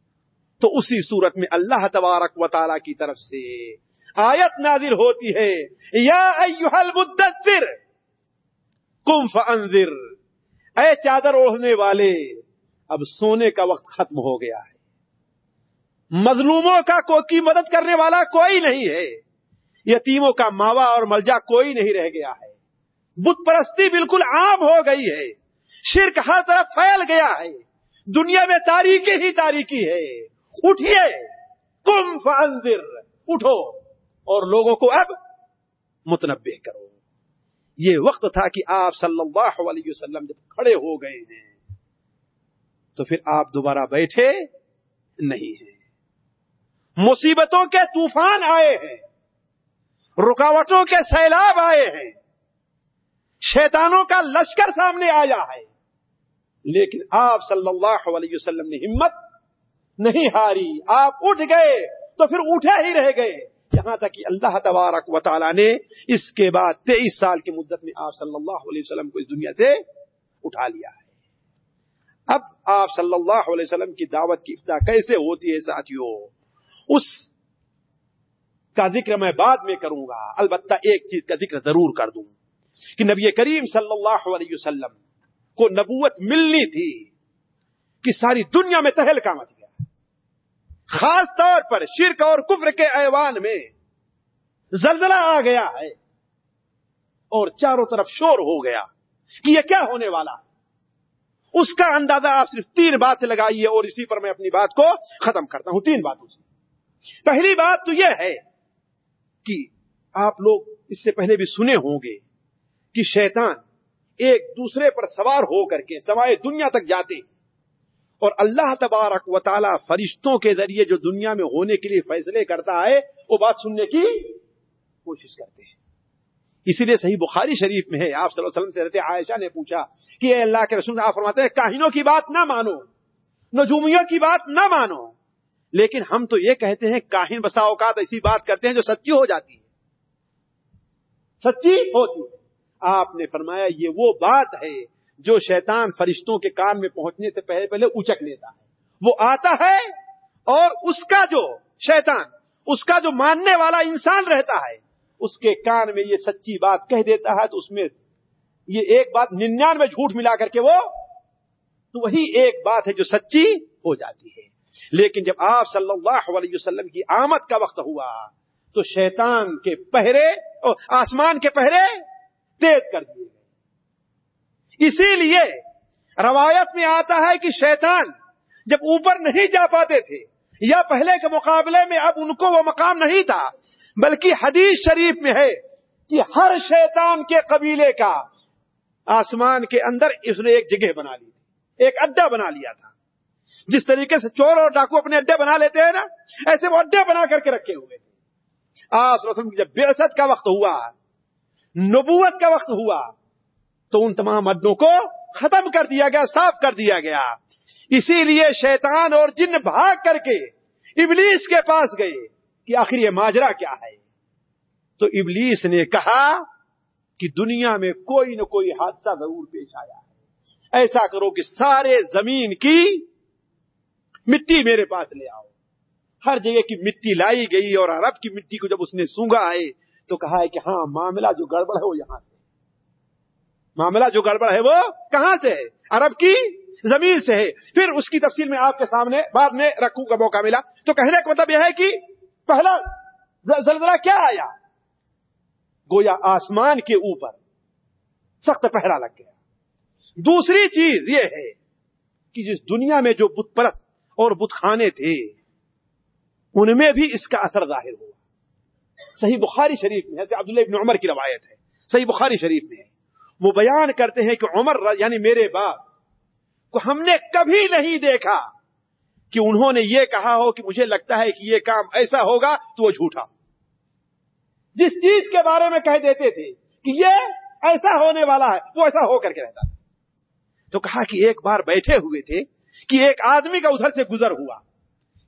تو اسی صورت میں اللہ تبارک و تعالی کی طرف سے آیت نازل ہوتی ہے، یا ایوہ المدثر کم فانذر۔ اے چادر اوڑھنے والے، اب سونے کا وقت ختم ہو گیا ہے۔ مظلوموں کا کو کی مدد کرنے والا کوئی نہیں ہے۔ یتیموں کا ماوا اور ملجا کوئی نہیں رہ گیا ہے۔ بت پرستی بالکل عام ہو گئی ہے۔ شرک ہر طرف پھیل گیا ہے۔ دنیا میں تاریخی ہی تاریخی ہے اٹھیے۔ کم فانذر۔ اٹھو۔ اور لوگوں کو اب متنبع کرو۔ یہ وقت تھا کہ آپ صلی اللہ علیہ وسلم جب کھڑے ہو گئے ہیں، تو پھر آپ دوبارہ بیٹھے نہیں ہیں۔ مصیبتوں کے طوفان آئے ہیں۔ رکاوٹوں کے سیلاب آئے ہیں۔ شیطانوں کا لشکر سامنے آیا ہے۔ لیکن آپ صلی اللہ علیہ وسلم نے ہمت نہیں ہاری۔ آپ اٹھ گئے تو پھر اٹھے ہی رہ گئے۔ یہاں تک کہ اللہ تبارک و تعالی نے اس کے بعد تیئیس سال کی مدت میں آپ صلی اللہ علیہ وسلم کو اس دنیا سے اٹھا لیا ہے۔ اب آپ صلی اللہ علیہ وسلم کی دعوت کی ابتدا کیسے ہوتی ہے ساتھیوں؟ اس کا ذکر میں بعد میں کروں گا، البتہ ایک چیز کا ذکر ضرور کر دوں۔ کہ نبی کریم صلی اللہ علیہ وسلم کو نبوت ملنی تھی کہ ساری دنیا میں تہلکا مچ گیا۔ خاص طور پر شرک اور کفر کے ایوان میں زلزلہ آ گیا ہے اور چاروں طرف شور ہو گیا کہ یہ کیا ہونے والا ہے۔ اس کا اندازہ آپ صرف تین بات سے لگائیے اور اسی پر میں اپنی بات کو ختم کرتا ہوں، تین باتوں سے۔ پہلی بات تو یہ ہے کہ آپ لوگ اس سے پہلے بھی سنے ہوں گے کہ شیطان ایک دوسرے پر سوار ہو کر کے سوائے دنیا تک جاتے ہیں اور اللہ تبارک و تعالی فرشتوں کے ذریعے جو دنیا میں ہونے کے لیے فیصلے کرتا ہے، وہ بات سننے کی کوشش کرتے ہیں۔ اسی لیے صحیح بخاری شریف میں ہے، آپ صلی اللہ علیہ وسلم سے رہتے عائشہ نے پوچھا کہ اے اللہ کے رسول، آپ فرماتے ہیں کاہنوں کی بات نہ مانو، نجومیوں کی بات نہ مانو۔ لیکن ہم تو یہ کہتے ہیں کاہن بسا اوقات ایسی بات کرتے ہیں جو سچی ہو جاتی ہے۔ سچی ہوتی ہے۔ آپ نے فرمایا یہ وہ بات ہے جو شیطان فرشتوں کے کان میں پہنچنے سے پہلے پہلے اچک لیتا ہے۔ وہ آتا ہے اور اس کا جو شیطان، اس کا جو ماننے والا انسان رہتا ہے، اس کے کان میں یہ سچی بات کہہ دیتا ہے تو اس میں یہ ایک بات ننانوے جھوٹ ملا کر کے وہ، تو وہی ایک بات ہے جو سچی ہو جاتی ہے۔ لیکن جب آپ صلی اللہ علیہ وسلم کی آمد کا وقت ہوا، تو شیطان کے پہرے آسمان کے پہرے تیز کر دیے گئے۔ اسی لیے روایت میں آتا ہے کہ شیطان جب اوپر نہیں جا پاتے تھے یا پہلے کے مقابلے میں اب ان کو وہ مقام نہیں تھا، بلکہ حدیث شریف میں ہے کہ ہر شیطان کے قبیلے کا آسمان کے اندر اس نے ایک جگہ بنا لی تھی، ایک اڈا بنا لیا تھا۔ جس طریقے سے چور اور ڈاکو اپنے اڈے بنا لیتے ہیں نا، ایسے وہ اڈے بنا کر کے رکھے ہوئے تھے آپ رسم جب بے کا وقت ہوا، نبوت کا وقت ہوا، تو ان تمام اڈوں کو ختم کر دیا گیا، صاف کر دیا گیا۔ اسی لیے شیطان اور جن بھاگ کر کے ابلیس کے پاس گئے کہ آخر یہ ماجرا کیا ہے۔ تو ابلیس نے کہا کہ دنیا میں کوئی نہ کوئی حادثہ ضرور پیش آیا ہے۔ ایسا کرو کہ سارے زمین کی مٹی میرے پاس لے آؤ۔ ہر جگہ کی مٹی لائی گئی اور عرب کی مٹی کو جب اس نے سونگا ہے تو کہا ہے کہ ہاں معاملہ جو گڑبڑ ہے وہ یہاں سے معاملہ جو گڑبڑ ہے وہ کہاں سے ہے؟ عرب کی زمین سے ہے۔ پھر اس کی تفصیل میں آپ کے سامنے بعد میں رکھوں کا موقع ملا۔ تو کہنے کا مطلب یہ ہے کہ پہلا زلزلہ کیا آیا؟ گویا آسمان کے اوپر سخت پہرا لگ گیا۔ دوسری چیز یہ ہے کہ جس دنیا میں جو بت پرست اور بت خانے تھے۔ ان میں بھی اس کا اثر ظاہر ہوا۔ صحیح بخاری شریف میں ہے عبداللہ ابن عمر کی روایت ہے۔ صحیح بخاری شریف میں ہے۔ وہ بیان کرتے ہیں کہ عمر یعنی میرے باپ کو ہم نے کبھی نہیں دیکھا کہ انہوں نے یہ کہا ہو کہ مجھے لگتا ہے کہ یہ کام ایسا ہوگا تو وہ جھوٹا۔ جس چیز کے بارے میں کہہ دیتے تھے کہ یہ ایسا ہونے والا ہے، وہ ایسا ہو کر کے رہتا تھا۔ تو کہا کہ ایک بار بیٹھے ہوئے تھے کہ ایک آدمی کا ادھر سے گزر ہوا،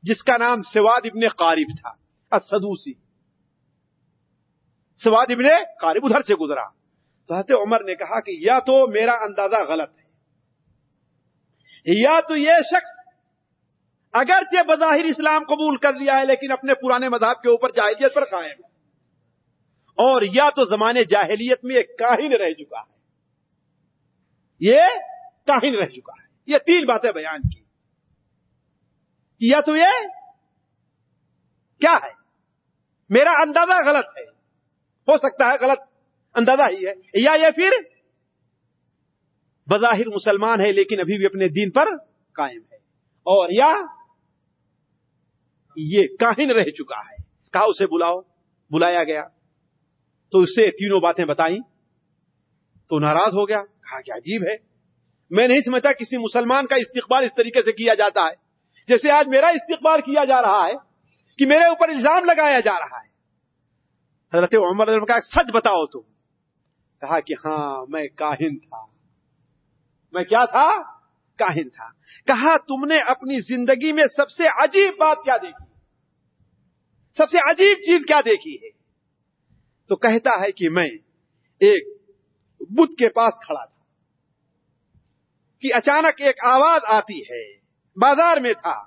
جس کا نام سواد ابن قارب تھا، السدوسی۔ سواد ابن قارب ادھر سے گزرا۔ تو حضرت عمر نے کہا کہ یا تو میرا اندازہ غلط ہے، یا تو یہ شخص اگرچہ بظاہر اسلام قبول کر لیا ہے، لیکن اپنے پرانے مذہب کے اوپر جاہلیت پر قائم ہے۔ اور یا تو زمانے جاہلیت میں ایک کاہن رہ چکا ہے۔ یہ کاہن رہ چکا ہے۔ یہ تین باتیں بیان کی۔ کہ یا تو یہ کیا ہے؟ میرا اندازہ غلط ہے۔ ہو سکتا ہے غلط اندازہ ہی ہے۔ یا یہ پھر بظاہر مسلمان ہے لیکن ابھی بھی اپنے دین پر قائم ہے۔ اور یا یہ کاہن رہ چکا ہے۔ کہا اسے بلاؤ، بلایا گیا۔ تو اس سے تینوں باتیں بتائیں۔ تو ناراض ہو گیا۔ کہا کہ عجیب ہے۔ میں نہیں سمجھتا کسی مسلمان کا استقبال اس طریقے سے کیا جاتا ہے۔ جیسے آج میرا استقبال کیا جا رہا ہے کہ میرے اوپر الزام لگایا جا رہا ہے۔ حضرت عمر نے کہا، سچ بتاؤ تم۔ کہا کہ ہاں میں کاہن تھا۔ میں کیا تھا؟ کاہن تھا۔ کہا، تم نے اپنی زندگی میں سب سے عجیب بات کیا دیکھی۔ سب سے عجیب چیز کیا دیکھی ہے۔ تو کہتا ہے کہ میں ایک بدھ کے پاس کھڑا تھا۔ کہ اچانک ایک آواز آتی ہے، بازار میں تھا،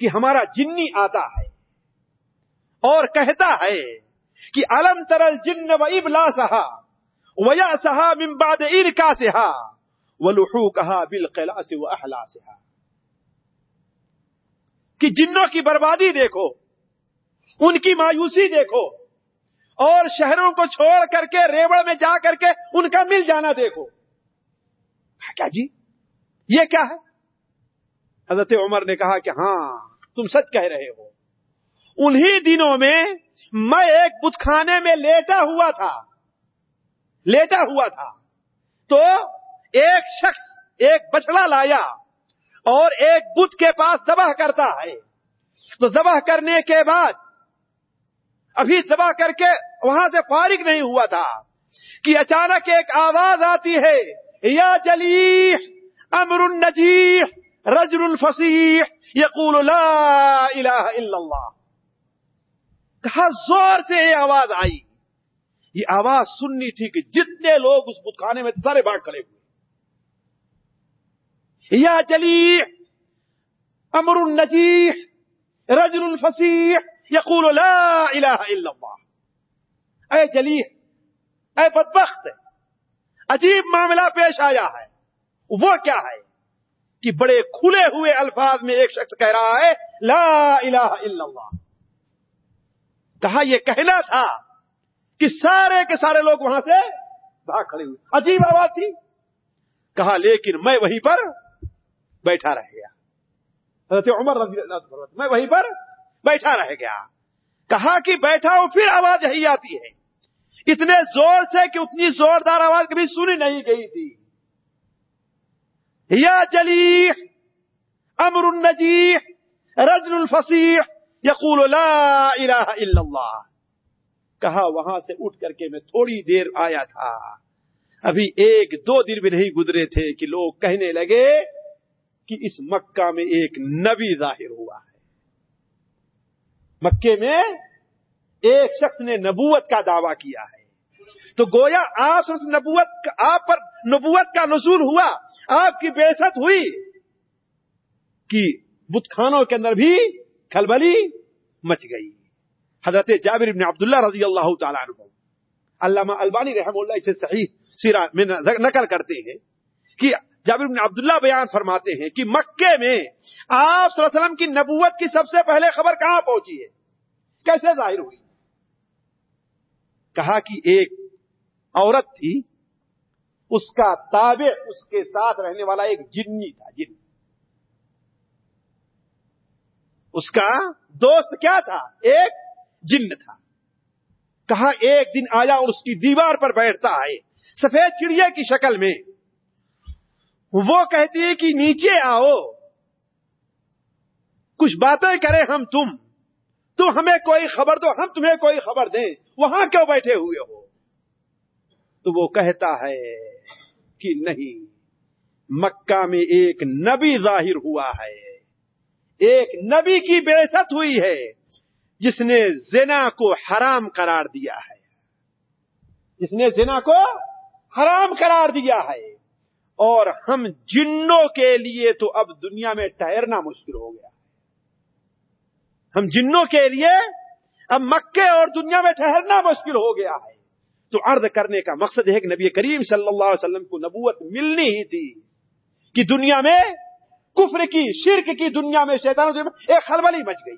کہ ہمارا جنی آتا ہے۔ اور کہتا ہے کہ الم ترل جن و ابلا سہا ویا سہا ممباد ار کا سہا و لوہو کہا بل قلا سے وہ اہلا سہا کہ جنوں کی بربادی دیکھو، ان کی مایوسی دیکھو، اور شہروں کو چھوڑ کر کے ریوڑ میں جا کر کے ان کا مل جانا دیکھو۔ کیا جی؟ یہ کیا ہے؟ حضرت عمر نے کہا کہ ہاں تم سچ کہہ رہے ہو۔ انہی دنوں میں میں ایک بت خانے میں لیٹا ہوا تھا۔ لیٹا ہوا تھا۔ تو ایک شخص ایک بچڑا لایا اور ایک بت کے پاس ذبح کرتا ہے۔ تو ذبح کرنے کے بعد ابھی ذبح کر کے وہاں سے فارغ نہیں ہوا تھا کہ اچانک ایک آواز آتی ہے۔ یا جلیح امر النجیح رجل الفصیح یقول لا الہ الا اللہ کہا، زور سے یہ آواز آئی۔ یہ آواز سننی تھی کہ جتنے لوگ اس بت خانے میں سارے باغ کھڑے ہوئے۔ یا جلیح، امر النجیح رجل الفصیح یقول لا الہ الا اللہ۔ اے جلیح، اے بدبخت عجیب معاملہ پیش آیا ہے۔ وہ کیا ہے؟ کہ بڑے کھلے ہوئے الفاظ میں ایک شخص کہہ رہا ہے، لا الہ الا اللہ۔ کہا یہ کہنا تھا کہ سارے کے سارے لوگ وہاں سے بھاگ کھڑے ہوئے۔ عجیب آواز تھی۔ کہا، لیکن میں وہیں پر بیٹھا رہ گیا۔ حضرت عمر رضی اللہ عنہ، میں وہیں پر بیٹھا رہ گیا۔ کہا کہ بیٹھا ہوں، پھر آواز یہی آتی ہے۔ اتنے زور سے کہ اتنی زوردار آواز کبھی سنی نہیں گئی تھی۔ یا جلیح، امر النجیح رجل الفصیح، یقول لا الہ الا اللہ۔ کہا وہاں سے اٹھ کر کے میں تھوڑی دیر آیا تھا۔ ابھی ایک دو دن بھی نہیں گزرے تھے کہ لوگ کہنے لگے کہ اس مکہ میں ایک نبی ظاہر ہوا ہے۔ مکے میں ایک شخص نے نبوت کا دعویٰ کیا ہے۔ تو گویا آپ نبوت آپ پر نبوت کا نزول ہوا، آپ کی بےست ہوئی کہ بت خانوں کے اندر بھی کھلبلی مچ گئی۔ حضرت جابر بن عبداللہ رضی اللہ تعالیٰ عنہ، علامہ البانی رحم اللہ اسے صحیح سیرا میں نقل کرتے ہیں کہ جابر بن عبداللہ بیان فرماتے ہیں کہ مکے میں آپ صلی اللہ علیہ وسلم کی نبوت کی سب سے پہلے خبر کہاں پہنچی ہے؟ کیسے ظاہر ہوئی؟ کہا کہ ایک عورت تھی، اس کا تابع، اس کے ساتھ رہنے والا ایک جنی تھا، جن۔ اس کا دوست کیا تھا؟ ایک جن تھا۔ کہا ایک دن آیا اور اس کی دیوار پر بیٹھتا ہے، سفید چڑیا کی شکل میں۔ وہ کہتی ہے کہ نیچے آؤ۔ کچھ باتیں کریں ہم تم۔ تو ہمیں کوئی خبر دو، ہم تمہیں کوئی خبر دیں۔ وہاں کیوں بیٹھے ہوئے ہو؟ تو وہ کہتا ہے کہ نہیں، مکہ میں ایک نبی ظاہر ہوا ہے۔ ایک نبی کی بےست ہوئی ہے، جس نے زنا کو حرام قرار دیا ہے۔ جس نے زنا کو حرام قرار دیا ہے۔ اور ہم جنوں کے لیے تو اب دنیا میں ٹھہرنا مشکل ہو گیا ہے۔ ہم جنوں کے لیے اب مکے اور دنیا میں ٹھہرنا مشکل ہو گیا ہے۔ تو عرض کرنے کا مقصد ہے کہ نبی کریم صلی اللہ علیہ وسلم کو نبوت ملنی ہی تھی کہ دنیا میں کفر کی، شرک کی دنیا میں شیطان ایک خلبلی مچ گئی۔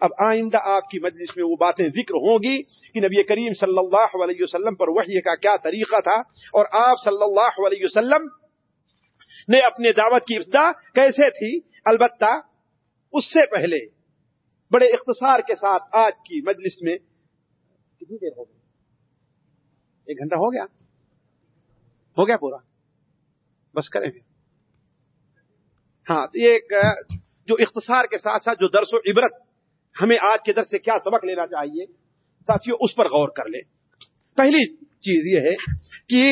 اب آئندہ آپ کی مجلس میں وہ باتیں ذکر ہوں گی کہ نبی کریم صلی اللہ علیہ وسلم پر وحی کا کیا طریقہ تھا اور آپ صلی اللہ علیہ وسلم نے اپنے دعوت کی ابتدا کیسے تھی؟ البتہ اس سے پہلے بڑے اختصار کے ساتھ آج کی مجلس میں کتنی دیر ہو گئی؟ ایک گھنٹہ ہو گیا؟ ہو گیا پورا؟ بس کریں گے۔ ہاں یہ جو اختصار کے ساتھ ساتھ جو درس و عبرت ہمیں آج کے درس سے کیا سبق لینا چاہیے ساتھیوں اس پر غور کر لیں۔ پہلی چیز یہ ہے کہ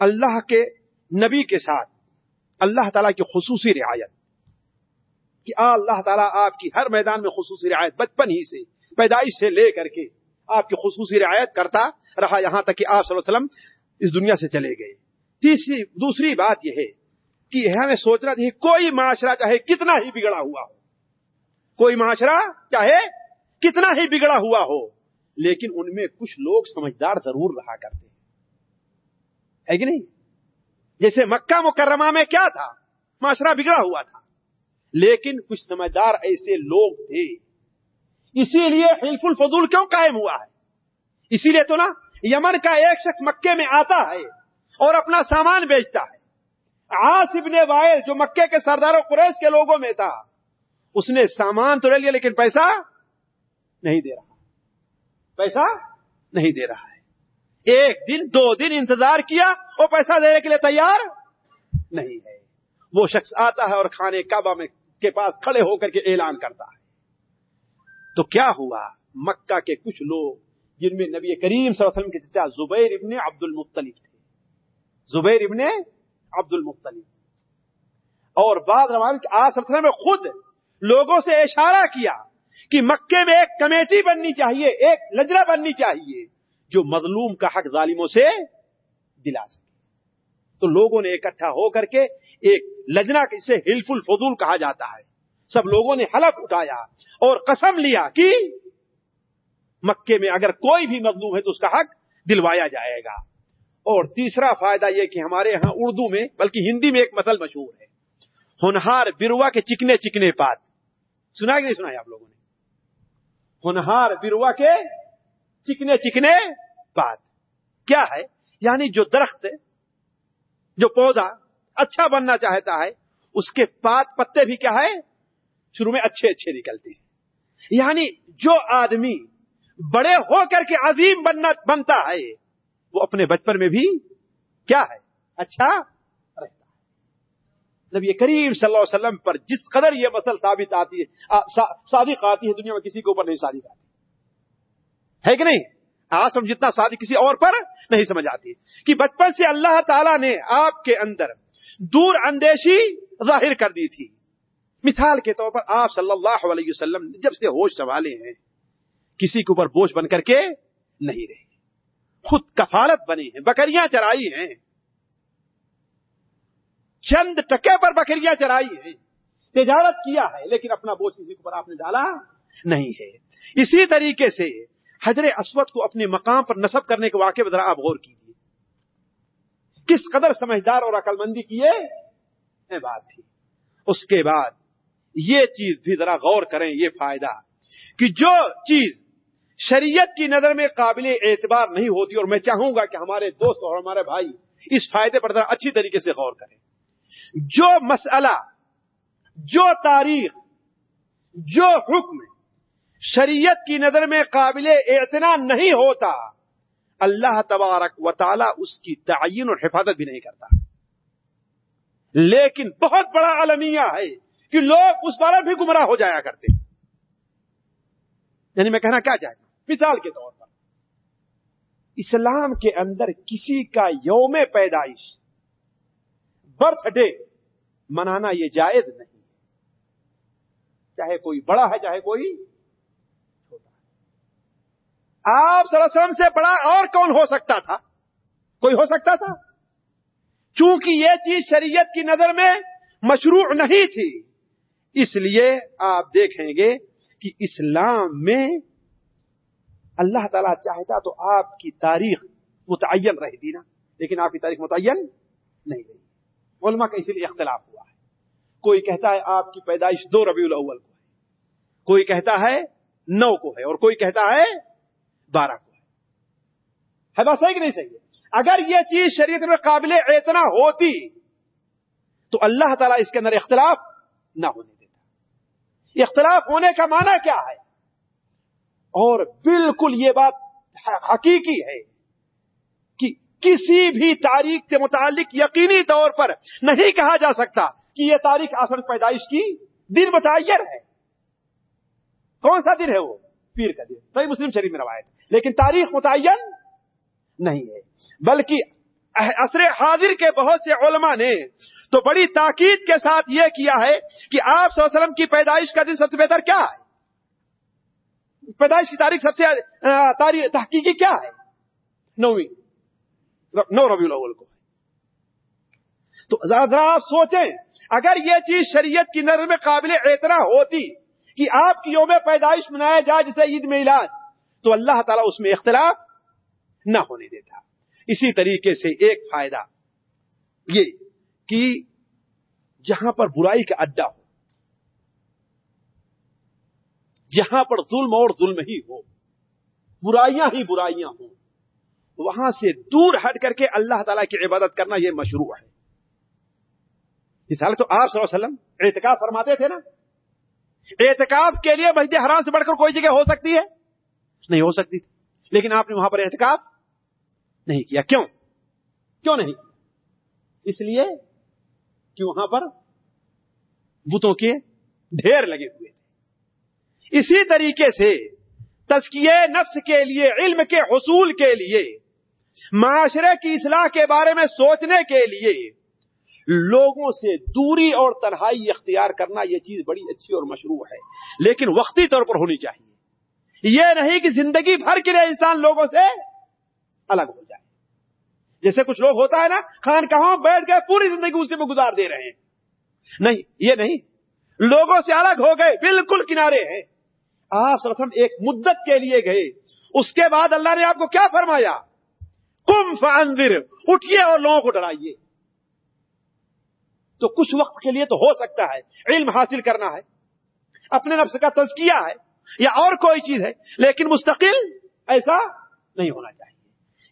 اللہ کے نبی کے ساتھ اللہ تعالی کی خصوصی رعایت، کہ اللہ تعالیٰ آپ کی ہر میدان میں خصوصی رعایت، بچپن ہی سے، پیدائش سے لے کر کے آپ کی خصوصی رعایت کرتا رہا یہاں تک کہ آپ صلی اللہ علیہ وسلم اس دنیا سے چلے گئے۔ تیسری، دوسری بات یہ ہے کہ ہمیں سوچنا چاہیے کوئی معاشرہ چاہے کتنا ہی بگڑا ہوا ہو۔ کوئی معاشرہ چاہے کتنا ہی بگڑا ہوا ہو، لیکن ان میں کچھ لوگ سمجھدار ضرور رہا کرتے ہیں۔ ہے کہ نہیں؟ جیسے مکہ مکرمہ میں کیا تھا؟ معاشرہ بگڑا ہوا تھا، لیکن کچھ سمجھدار ایسے لوگ تھے اسی لیے حلف الفضول کیوں قائم ہوا ہے؟ اسی لیے تو نا یمن کا ایک شخص مکے میں آتا ہے اور اپنا سامان بیچتا ہے۔ آس ابن وائل جو مکے کے سردار و قریش کے لوگوں میں تھا، اس نے سامان تو لے لیا لیکن پیسہ نہیں دے رہا۔ پیسہ نہیں دے رہا ہے۔ ایک دن، دو دن انتظار کیا وہ پیسہ دینے کے لیے تیار نہیں ہے۔ وہ شخص آتا ہے اور کھانے کعبہ میں کے پاس کھڑے ہو کر کے اعلان کرتا ہے۔ تو کیا ہوا؟ مکہ کے کچھ لوگ جن میں نبی کریم صلی اللہ علیہ وسلم کے چچا زبیر ابن عبد المختلف تھے۔ زبیر ابن عبد المختلف اور بعد روان وسلم میں خود لوگوں سے اشارہ کیا کہ مکے میں ایک کمیٹی بننی چاہیے، ایک لجرا بننی چاہیے جو مظلوم کا حق ظالموں سے دلا سکے۔ تو لوگوں نے اکٹھا ہو کر کے ایک لجنا اسے ہلف الفضول کہا جاتا ہے۔ سب لوگوں نے حلف اٹھایا اور قسم لیا کہ مکے میں اگر کوئی بھی مظلوم ہے تو اس کا حق دلوایا جائے گا۔ اور تیسرا فائدہ یہ کہ ہمارے ہاں اردو میں بلکہ ہندی میں ایک مثل مشہور ہے ہنہار بروا کے چکنے چکنے پات۔ سنا کہ نہیں سنا آپ لوگوں نے؟ ہنہار بروا کے چکنے چکنے پات۔ کیا ہے؟ یعنی جو درخت جو پودا اچھا بننا چاہتا ہے، اس کے پات پتے بھی کیا ہے؟ شروع میں اچھے اچھے نکلتے ہیں۔ یعنی جو آدمی بڑے ہو کر کے عظیم بننا بنتا ہے، وہ اپنے بچپن میں بھی کیا ہے؟ اچھا رہتا ہے۔ نبی کریم صلی اللہ علیہ وسلم پر جس قدر یہ مسل ثابت آتی ہے صادق آتی ہے دنیا میں، کسی کے اوپر نہیں صادق آتی۔ ہے کہ نہیں؟ آج ہم جتنا شادی کسی اور پر نہیں سمجھ آتی۔ کہ بچپن سے اللہ تعالیٰ نے آپ کے اندر دور اندیشی ظاہر کر دی تھی۔ مثال کے طور پر آپ صلی اللہ علیہ وسلم جب سے ہوش سنبھالے ہیں، کسی کے اوپر بوجھ بن کر کے نہیں رہے۔ خود کفالت بنے ہیں، بکریاں چرائی ہیں۔ چند ٹکے پر بکریاں چرائی ہیں۔ تجارت کیا ہے، لیکن اپنا بوجھ کسی کے اوپر آپ نے ڈالا نہیں ہے۔ اسی طریقے سے حضر اسود کو اپنے مقام پر نصب کرنے کے واقعے ذرا آپ غور کیجیے کس قدر سمجھدار اور عقل مندی کی یہ بات تھی۔ اس کے بعد یہ چیز بھی ذرا غور کریں، یہ فائدہ کہ جو چیز شریعت کی نظر میں قابل اعتبار نہیں ہوتی اور میں چاہوں گا کہ ہمارے دوست اور ہمارے بھائی اس فائدے پر ذرا اچھی طریقے سے غور کریں۔ جو مسئلہ، جو تاریخ، جو حکم شریعت کی نظر میں قابل اعتنا نہیں ہوتا، اللہ تبارک و تعالی اس کی تعین اور حفاظت بھی نہیں کرتا۔ لیکن بہت بڑا المیہ ہے۔ کہ لوگ اس بارے بھی گمراہ ہو جایا کرتے یعنی میں کہنا کیا چاہتا ہوں؟ مثال کے طور پر۔ اسلام کے اندر کسی کا یوم پیدائش، برتھ ڈے منانا یہ جائز نہیں چاہے کوئی بڑا ہے، چاہے کوئی چھوٹا ہے۔ آپ صلی سے بڑا اور کون ہو سکتا تھا؟ کوئی ہو سکتا تھا؟ چونکہ یہ چیز شریعت کی نظر میں مشروع نہیں تھی۔ اس لیے آپ دیکھیں گے کہ اسلام میں اللہ تعالیٰ چاہتا تو آپ کی تاریخ متعین رہتی نا، لیکن آپ کی تاریخ متعین نہیں رہی۔ علماء کا اسی لیے اختلاف ہوا ہے۔ کوئی کہتا ہے آپ کی پیدائش دو ربیع الاول کو ہے، کوئی کہتا ہے نو کو ہے، اور کوئی کہتا ہے بارہ کو ہے۔ ہے بات صحیح کہ نہیں صحیح ہے؟ اگر یہ چیز شریعت میں قابل اعتنا ہوتی تو اللہ تعالیٰ اس کے اندر اختلاف نہ ہونے اختلاف ہونے کا معنی کیا ہے؟ اور بالکل یہ بات حقیقی ہے کہ کسی بھی تاریخ سے متعلق یقینی طور پر نہیں کہا جا سکتا کہ یہ تاریخ آسن پیدائش کی دن متعین ہے۔ کون سا دن ہے وہ؟ پیر کا دن۔ صحیح مسلم شریف میں روایت لیکن تاریخ متعین نہیں ہے، بلکہ عصر حاضر کے بہت سے علماء نے تو بڑی تاکید کے ساتھ یہ کیا ہے کہ آپ صلی اللہ علیہ وسلم کی پیدائش کا دن سب سے بہتر کیا ہے؟ پیدائش کی تاریخ سب سے تاریخ، تحقیقی کیا ہے؟ نویں۔ نو ربیع الاول کو۔ تو ذرا آپ سوچیں، اگر یہ چیز شریعت کی نظر میں قابل اعتنا ہوتی کہ آپ کی یوم پیدائش منایا جائے جسے عید میلاد، تو اللہ تعالیٰ اس میں اختلاف نہ ہونے دیتا۔ اسی طریقے سے ایک فائدہ یہ کہ جہاں پر برائی کا اڈا ہو، جہاں پر ظلم اور ظلم ہی ہو، برائیاں ہی برائیاں ہوں، وہاں سے دور ہٹ کر کے اللہ تعالیٰ کی عبادت کرنا یہ مشروع ہے۔ مثال تو آپ صلی اللہ علیہ وسلم اعتکاف فرماتے تھے نا؟ اعتکاف کے لیے مسجد حرام سے بڑھ کر کوئی جگہ ہو سکتی ہے؟ نہیں ہو سکتی تھی۔ لیکن آپ نے وہاں پر اعتکاف نہیں کیا؟ کیوں؟ کیوں نہیں؟ اس لیے کہ وہاں پر بتوں کے ڈھیر لگے ہوئے تھے۔ اسی طریقے سے تزکیے نفس کے لیے، علم کے حصول کے لیے، معاشرے کی اصلاح کے بارے میں سوچنے کے لیے لوگوں سے دوری اور تنہائی اختیار کرنا یہ چیز بڑی اچھی اور مشروع ہے، لیکن وقتی طور پر ہونی چاہیے۔ یہ نہیں کہ زندگی بھر کے لیے انسان لوگوں سے الگ ہو جائے۔ جیسے کچھ لوگ ہوتا ہے نا، خان کہاں بیٹھ گئے، پوری زندگی اسی میں گزار دے رہے ہیں۔ نہیں، یہ نہیں۔ لوگوں سے الگ ہو گئے، بالکل کنارے ہیں۔ آپ سرفم ایک مدت کے لیے گئے۔ اس کے بعد اللہ نے آپ کو کیا فرمایا؟ کم فاندر اٹھیے اور لوگوں کو ڈرائیے۔ تو کچھ وقت کے لیے تو ہو سکتا ہے، علم حاصل کرنا ہے، اپنے نفس کا تزکیہ ہے، یا اور کوئی چیز ہے، لیکن مستقل ایسا نہیں ہونا چاہیے۔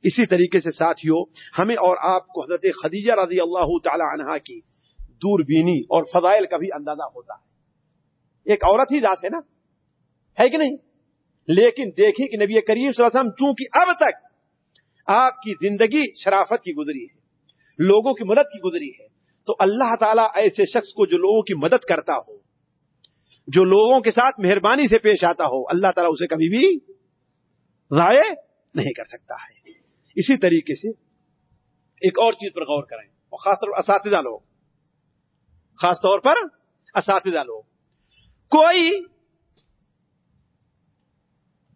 اسی طریقے سے ساتھیوں ہمیں اور آپ کو حضرت خدیجہ رضی اللہ تعالی عنہا کی دور بینی اور فضائل کا بھی اندازہ ہوتا ہے۔ ایک عورت ہی ذات ہے نا؟ ہے کہ نہیں؟ لیکن دیکھیں کہ نبی کریم صلی اللہ علیہ وسلم چونکہ اب تک آپ کی زندگی شرافت کی گزری ہے، لوگوں کی مدد کی گزری ہے، تو اللہ تعالیٰ ایسے شخص کو جو لوگوں کی مدد کرتا ہو، جو لوگوں کے ساتھ مہربانی سے پیش آتا ہو، اللہ تعالیٰ اسے کبھی بھی رائے نہیں کر سکتا ہے۔ اسی طریقے سے ایک اور چیز پر غور کریں اور خاص طور پر اساتذہ لوگ۔ خاص طور پر اساتذہ لوگ۔ کوئی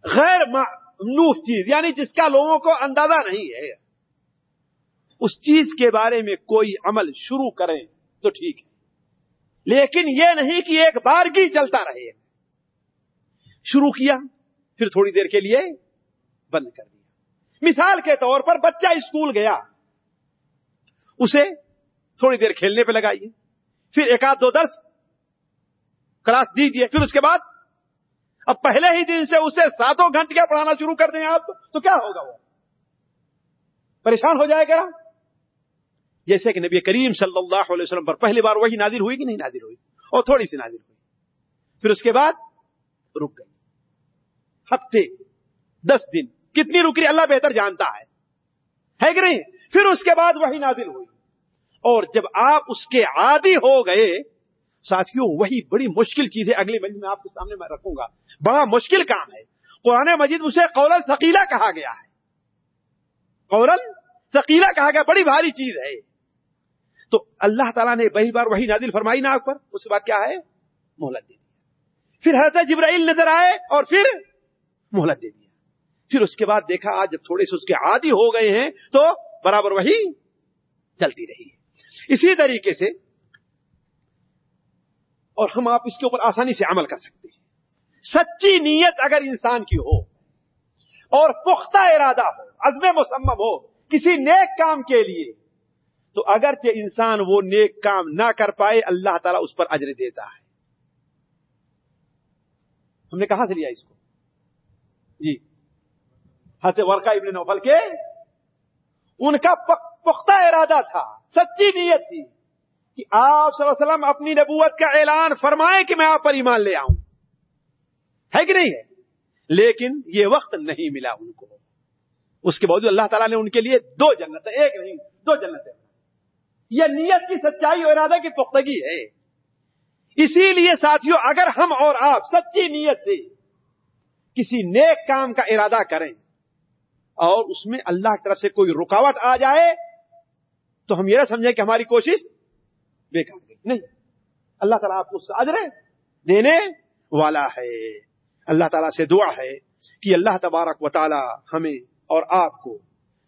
غیر معلوف چیز یعنی جس کا لوگوں کو اندازہ نہیں ہے، اس چیز کے بارے میں کوئی عمل شروع کریں تو ٹھیک ہے۔ لیکن یہ نہیں کہ ایک بار کی چلتا رہے۔ شروع کیا، پھر تھوڑی دیر کے لیے بند کر دیا۔ مثال کے طور پر بچہ اسکول گیا، اسے تھوڑی دیر کھیلنے پہ لگائیے، پھر ایک آدھ دو درس کلاس دیجیے پھر اس کے بعد اب پہلے ہی دن سے اسے ساتوں گھنٹے پڑھانا شروع کر دیں آپ، تو کیا ہوگا وہ؟ پریشان ہو جائے گا؟ جیسے کہ نبی کریم صلی اللہ علیہ وسلم پر پہلی بار وہی نازل ہوئی کہ نہیں نازل ہوئی؟ اور تھوڑی سی نازل ہوئی۔ پھر اس کے بعد رک گئی۔ ہفتے، دس دن۔ کتنی رکی اللہ بہتر جانتا ہے۔ ہے کہ نہیں؟ پھر اس کے بعد وہی نازل ہوئی۔ اور جب آپ اس کے عادی ہو گئے ساتھیوں وہی بڑی مشکل چیز ہے۔ اگلی منزل میں آپ کے سامنے میں رکھوں گا۔ بڑا مشکل کام ہے۔ قرآن مجید اسے قولن ثقیلا کہا گیا ہے۔ قولن ثقیلا کہا گیا، بڑی بھاری چیز ہے۔ تو اللہ تعالیٰ نے بہی بار وہی نازل فرمائی نا آپ پر اس کے بعد کیا ہے؟ مہلت دے دی۔ پھر حضرت جبرائیل نظر آئے اور پھر مہلت دے دیا پھر اس کے بعد دیکھا آج جب تھوڑے سے اس کے عادی ہو گئے ہیں تو برابر وہی چلتی رہی ہے۔ اسی طریقے سے اور ہم آپ اس کے اوپر آسانی سے عمل کر سکتے ہیں۔ سچی نیت اگر انسان کی ہو اور پختہ ارادہ ہو، عزم مسمم ہو کسی نیک کام کے لیے، تو اگرچہ انسان وہ نیک کام نہ کر پائے، اللہ تعالیٰ اس پر اجر دیتا ہے۔ ہم نے کہاں سے لیا اس کو؟ جی۔ حضرت ورقا ابن نوفل کے، ان کا پختہ ارادہ تھا، سچی نیت تھی کہ آپ صلی اللہ علیہ وسلم اپنی نبوت کا اعلان فرمائیں کہ میں آپ پر ایمان لے آؤں۔ ہے کہ نہیں ہے؟ لیکن یہ وقت نہیں ملا ان کو۔ اس کے باوجود اللہ تعالیٰ نے ان کے لیے دو جنتیں، ایک نہیں، دو جنتیں۔ یہ نیت کی سچائی اور ارادہ کی پختگی ہے۔ اسی لیے ساتھیوں اگر ہم اور آپ سچی نیت سے کسی نیک کام کا ارادہ کریں اور اس میں اللہ کی طرف سے کوئی رکاوٹ آ جائے تو ہم یہ نہ سمجھیں کہ ہماری کوشش بیکار گئی نہیں۔ اللہ تعالیٰ آپ کو اس کا اجر دینے والا ہے۔ اللہ تعالیٰ سے دعا ہے کہ اللہ تبارک و تعالی ہمیں اور آپ کو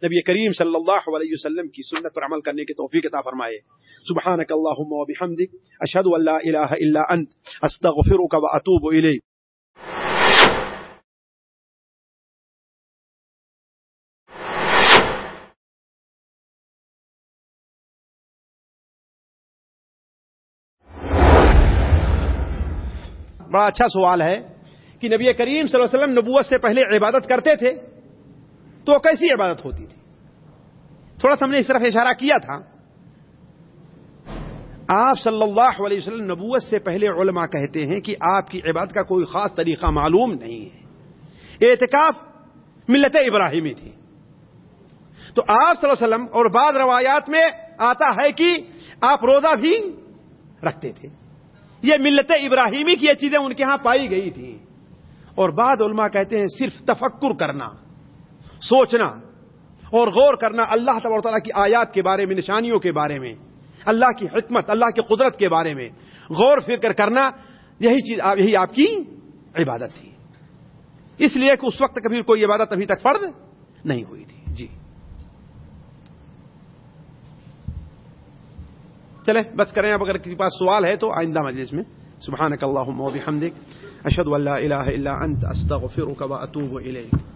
نبی کریم صلی اللہ علیہ وسلم کی سنت پر عمل کرنے کی توفیق عطا فرمائے۔ سبحانك اللهم وبحمدك اشهد ان لا اله الا انت استغفرك واتوب اليك بڑا اچھا سوال ہے کہ نبی کریم صلی اللہ علیہ وسلم نبوت سے پہلے عبادت کرتے تھے تو کیسی عبادت ہوتی تھی؟ تھوڑا سا ہم نے اس طرف اشارہ کیا تھا۔ آپ صلی اللہ علیہ وسلم نبوت سے پہلے علماء کہتے ہیں کہ آپ کی عبادت کا کوئی خاص طریقہ معلوم نہیں ہے۔ اعتکاف ملت ابراہیمی تھی۔ تو آپ صلی اللہ علیہ وسلم اور بعض روایات میں آتا ہے کہ آپ روزہ بھی رکھتے تھے۔ یہ ملت ابراہیمی کی یہ چیزیں ان کے ہاں پائی گئی تھی۔ اور بعد علماء کہتے ہیں صرف تفکر کرنا، سوچنا اور غور کرنا اللہ تبار تعالیٰ کی آیات کے بارے میں، نشانیوں کے بارے میں، اللہ کی حکمت، اللہ کی قدرت کے بارے میں غور فکر کرنا، یہی چیز یہی آپ کی عبادت تھی۔ اس لیے کہ اس وقت کبھی کوئی عبادت ابھی تک فرض نہیں ہوئی تھی جی چلے، بس کریں اب اگر کسی پاس سوال ہے تو آئندہ مجلس میں۔ سبحانك اللهم وبحمدك اشهد ان لا الہ الا انت، استغفرک و اتوب الیک۔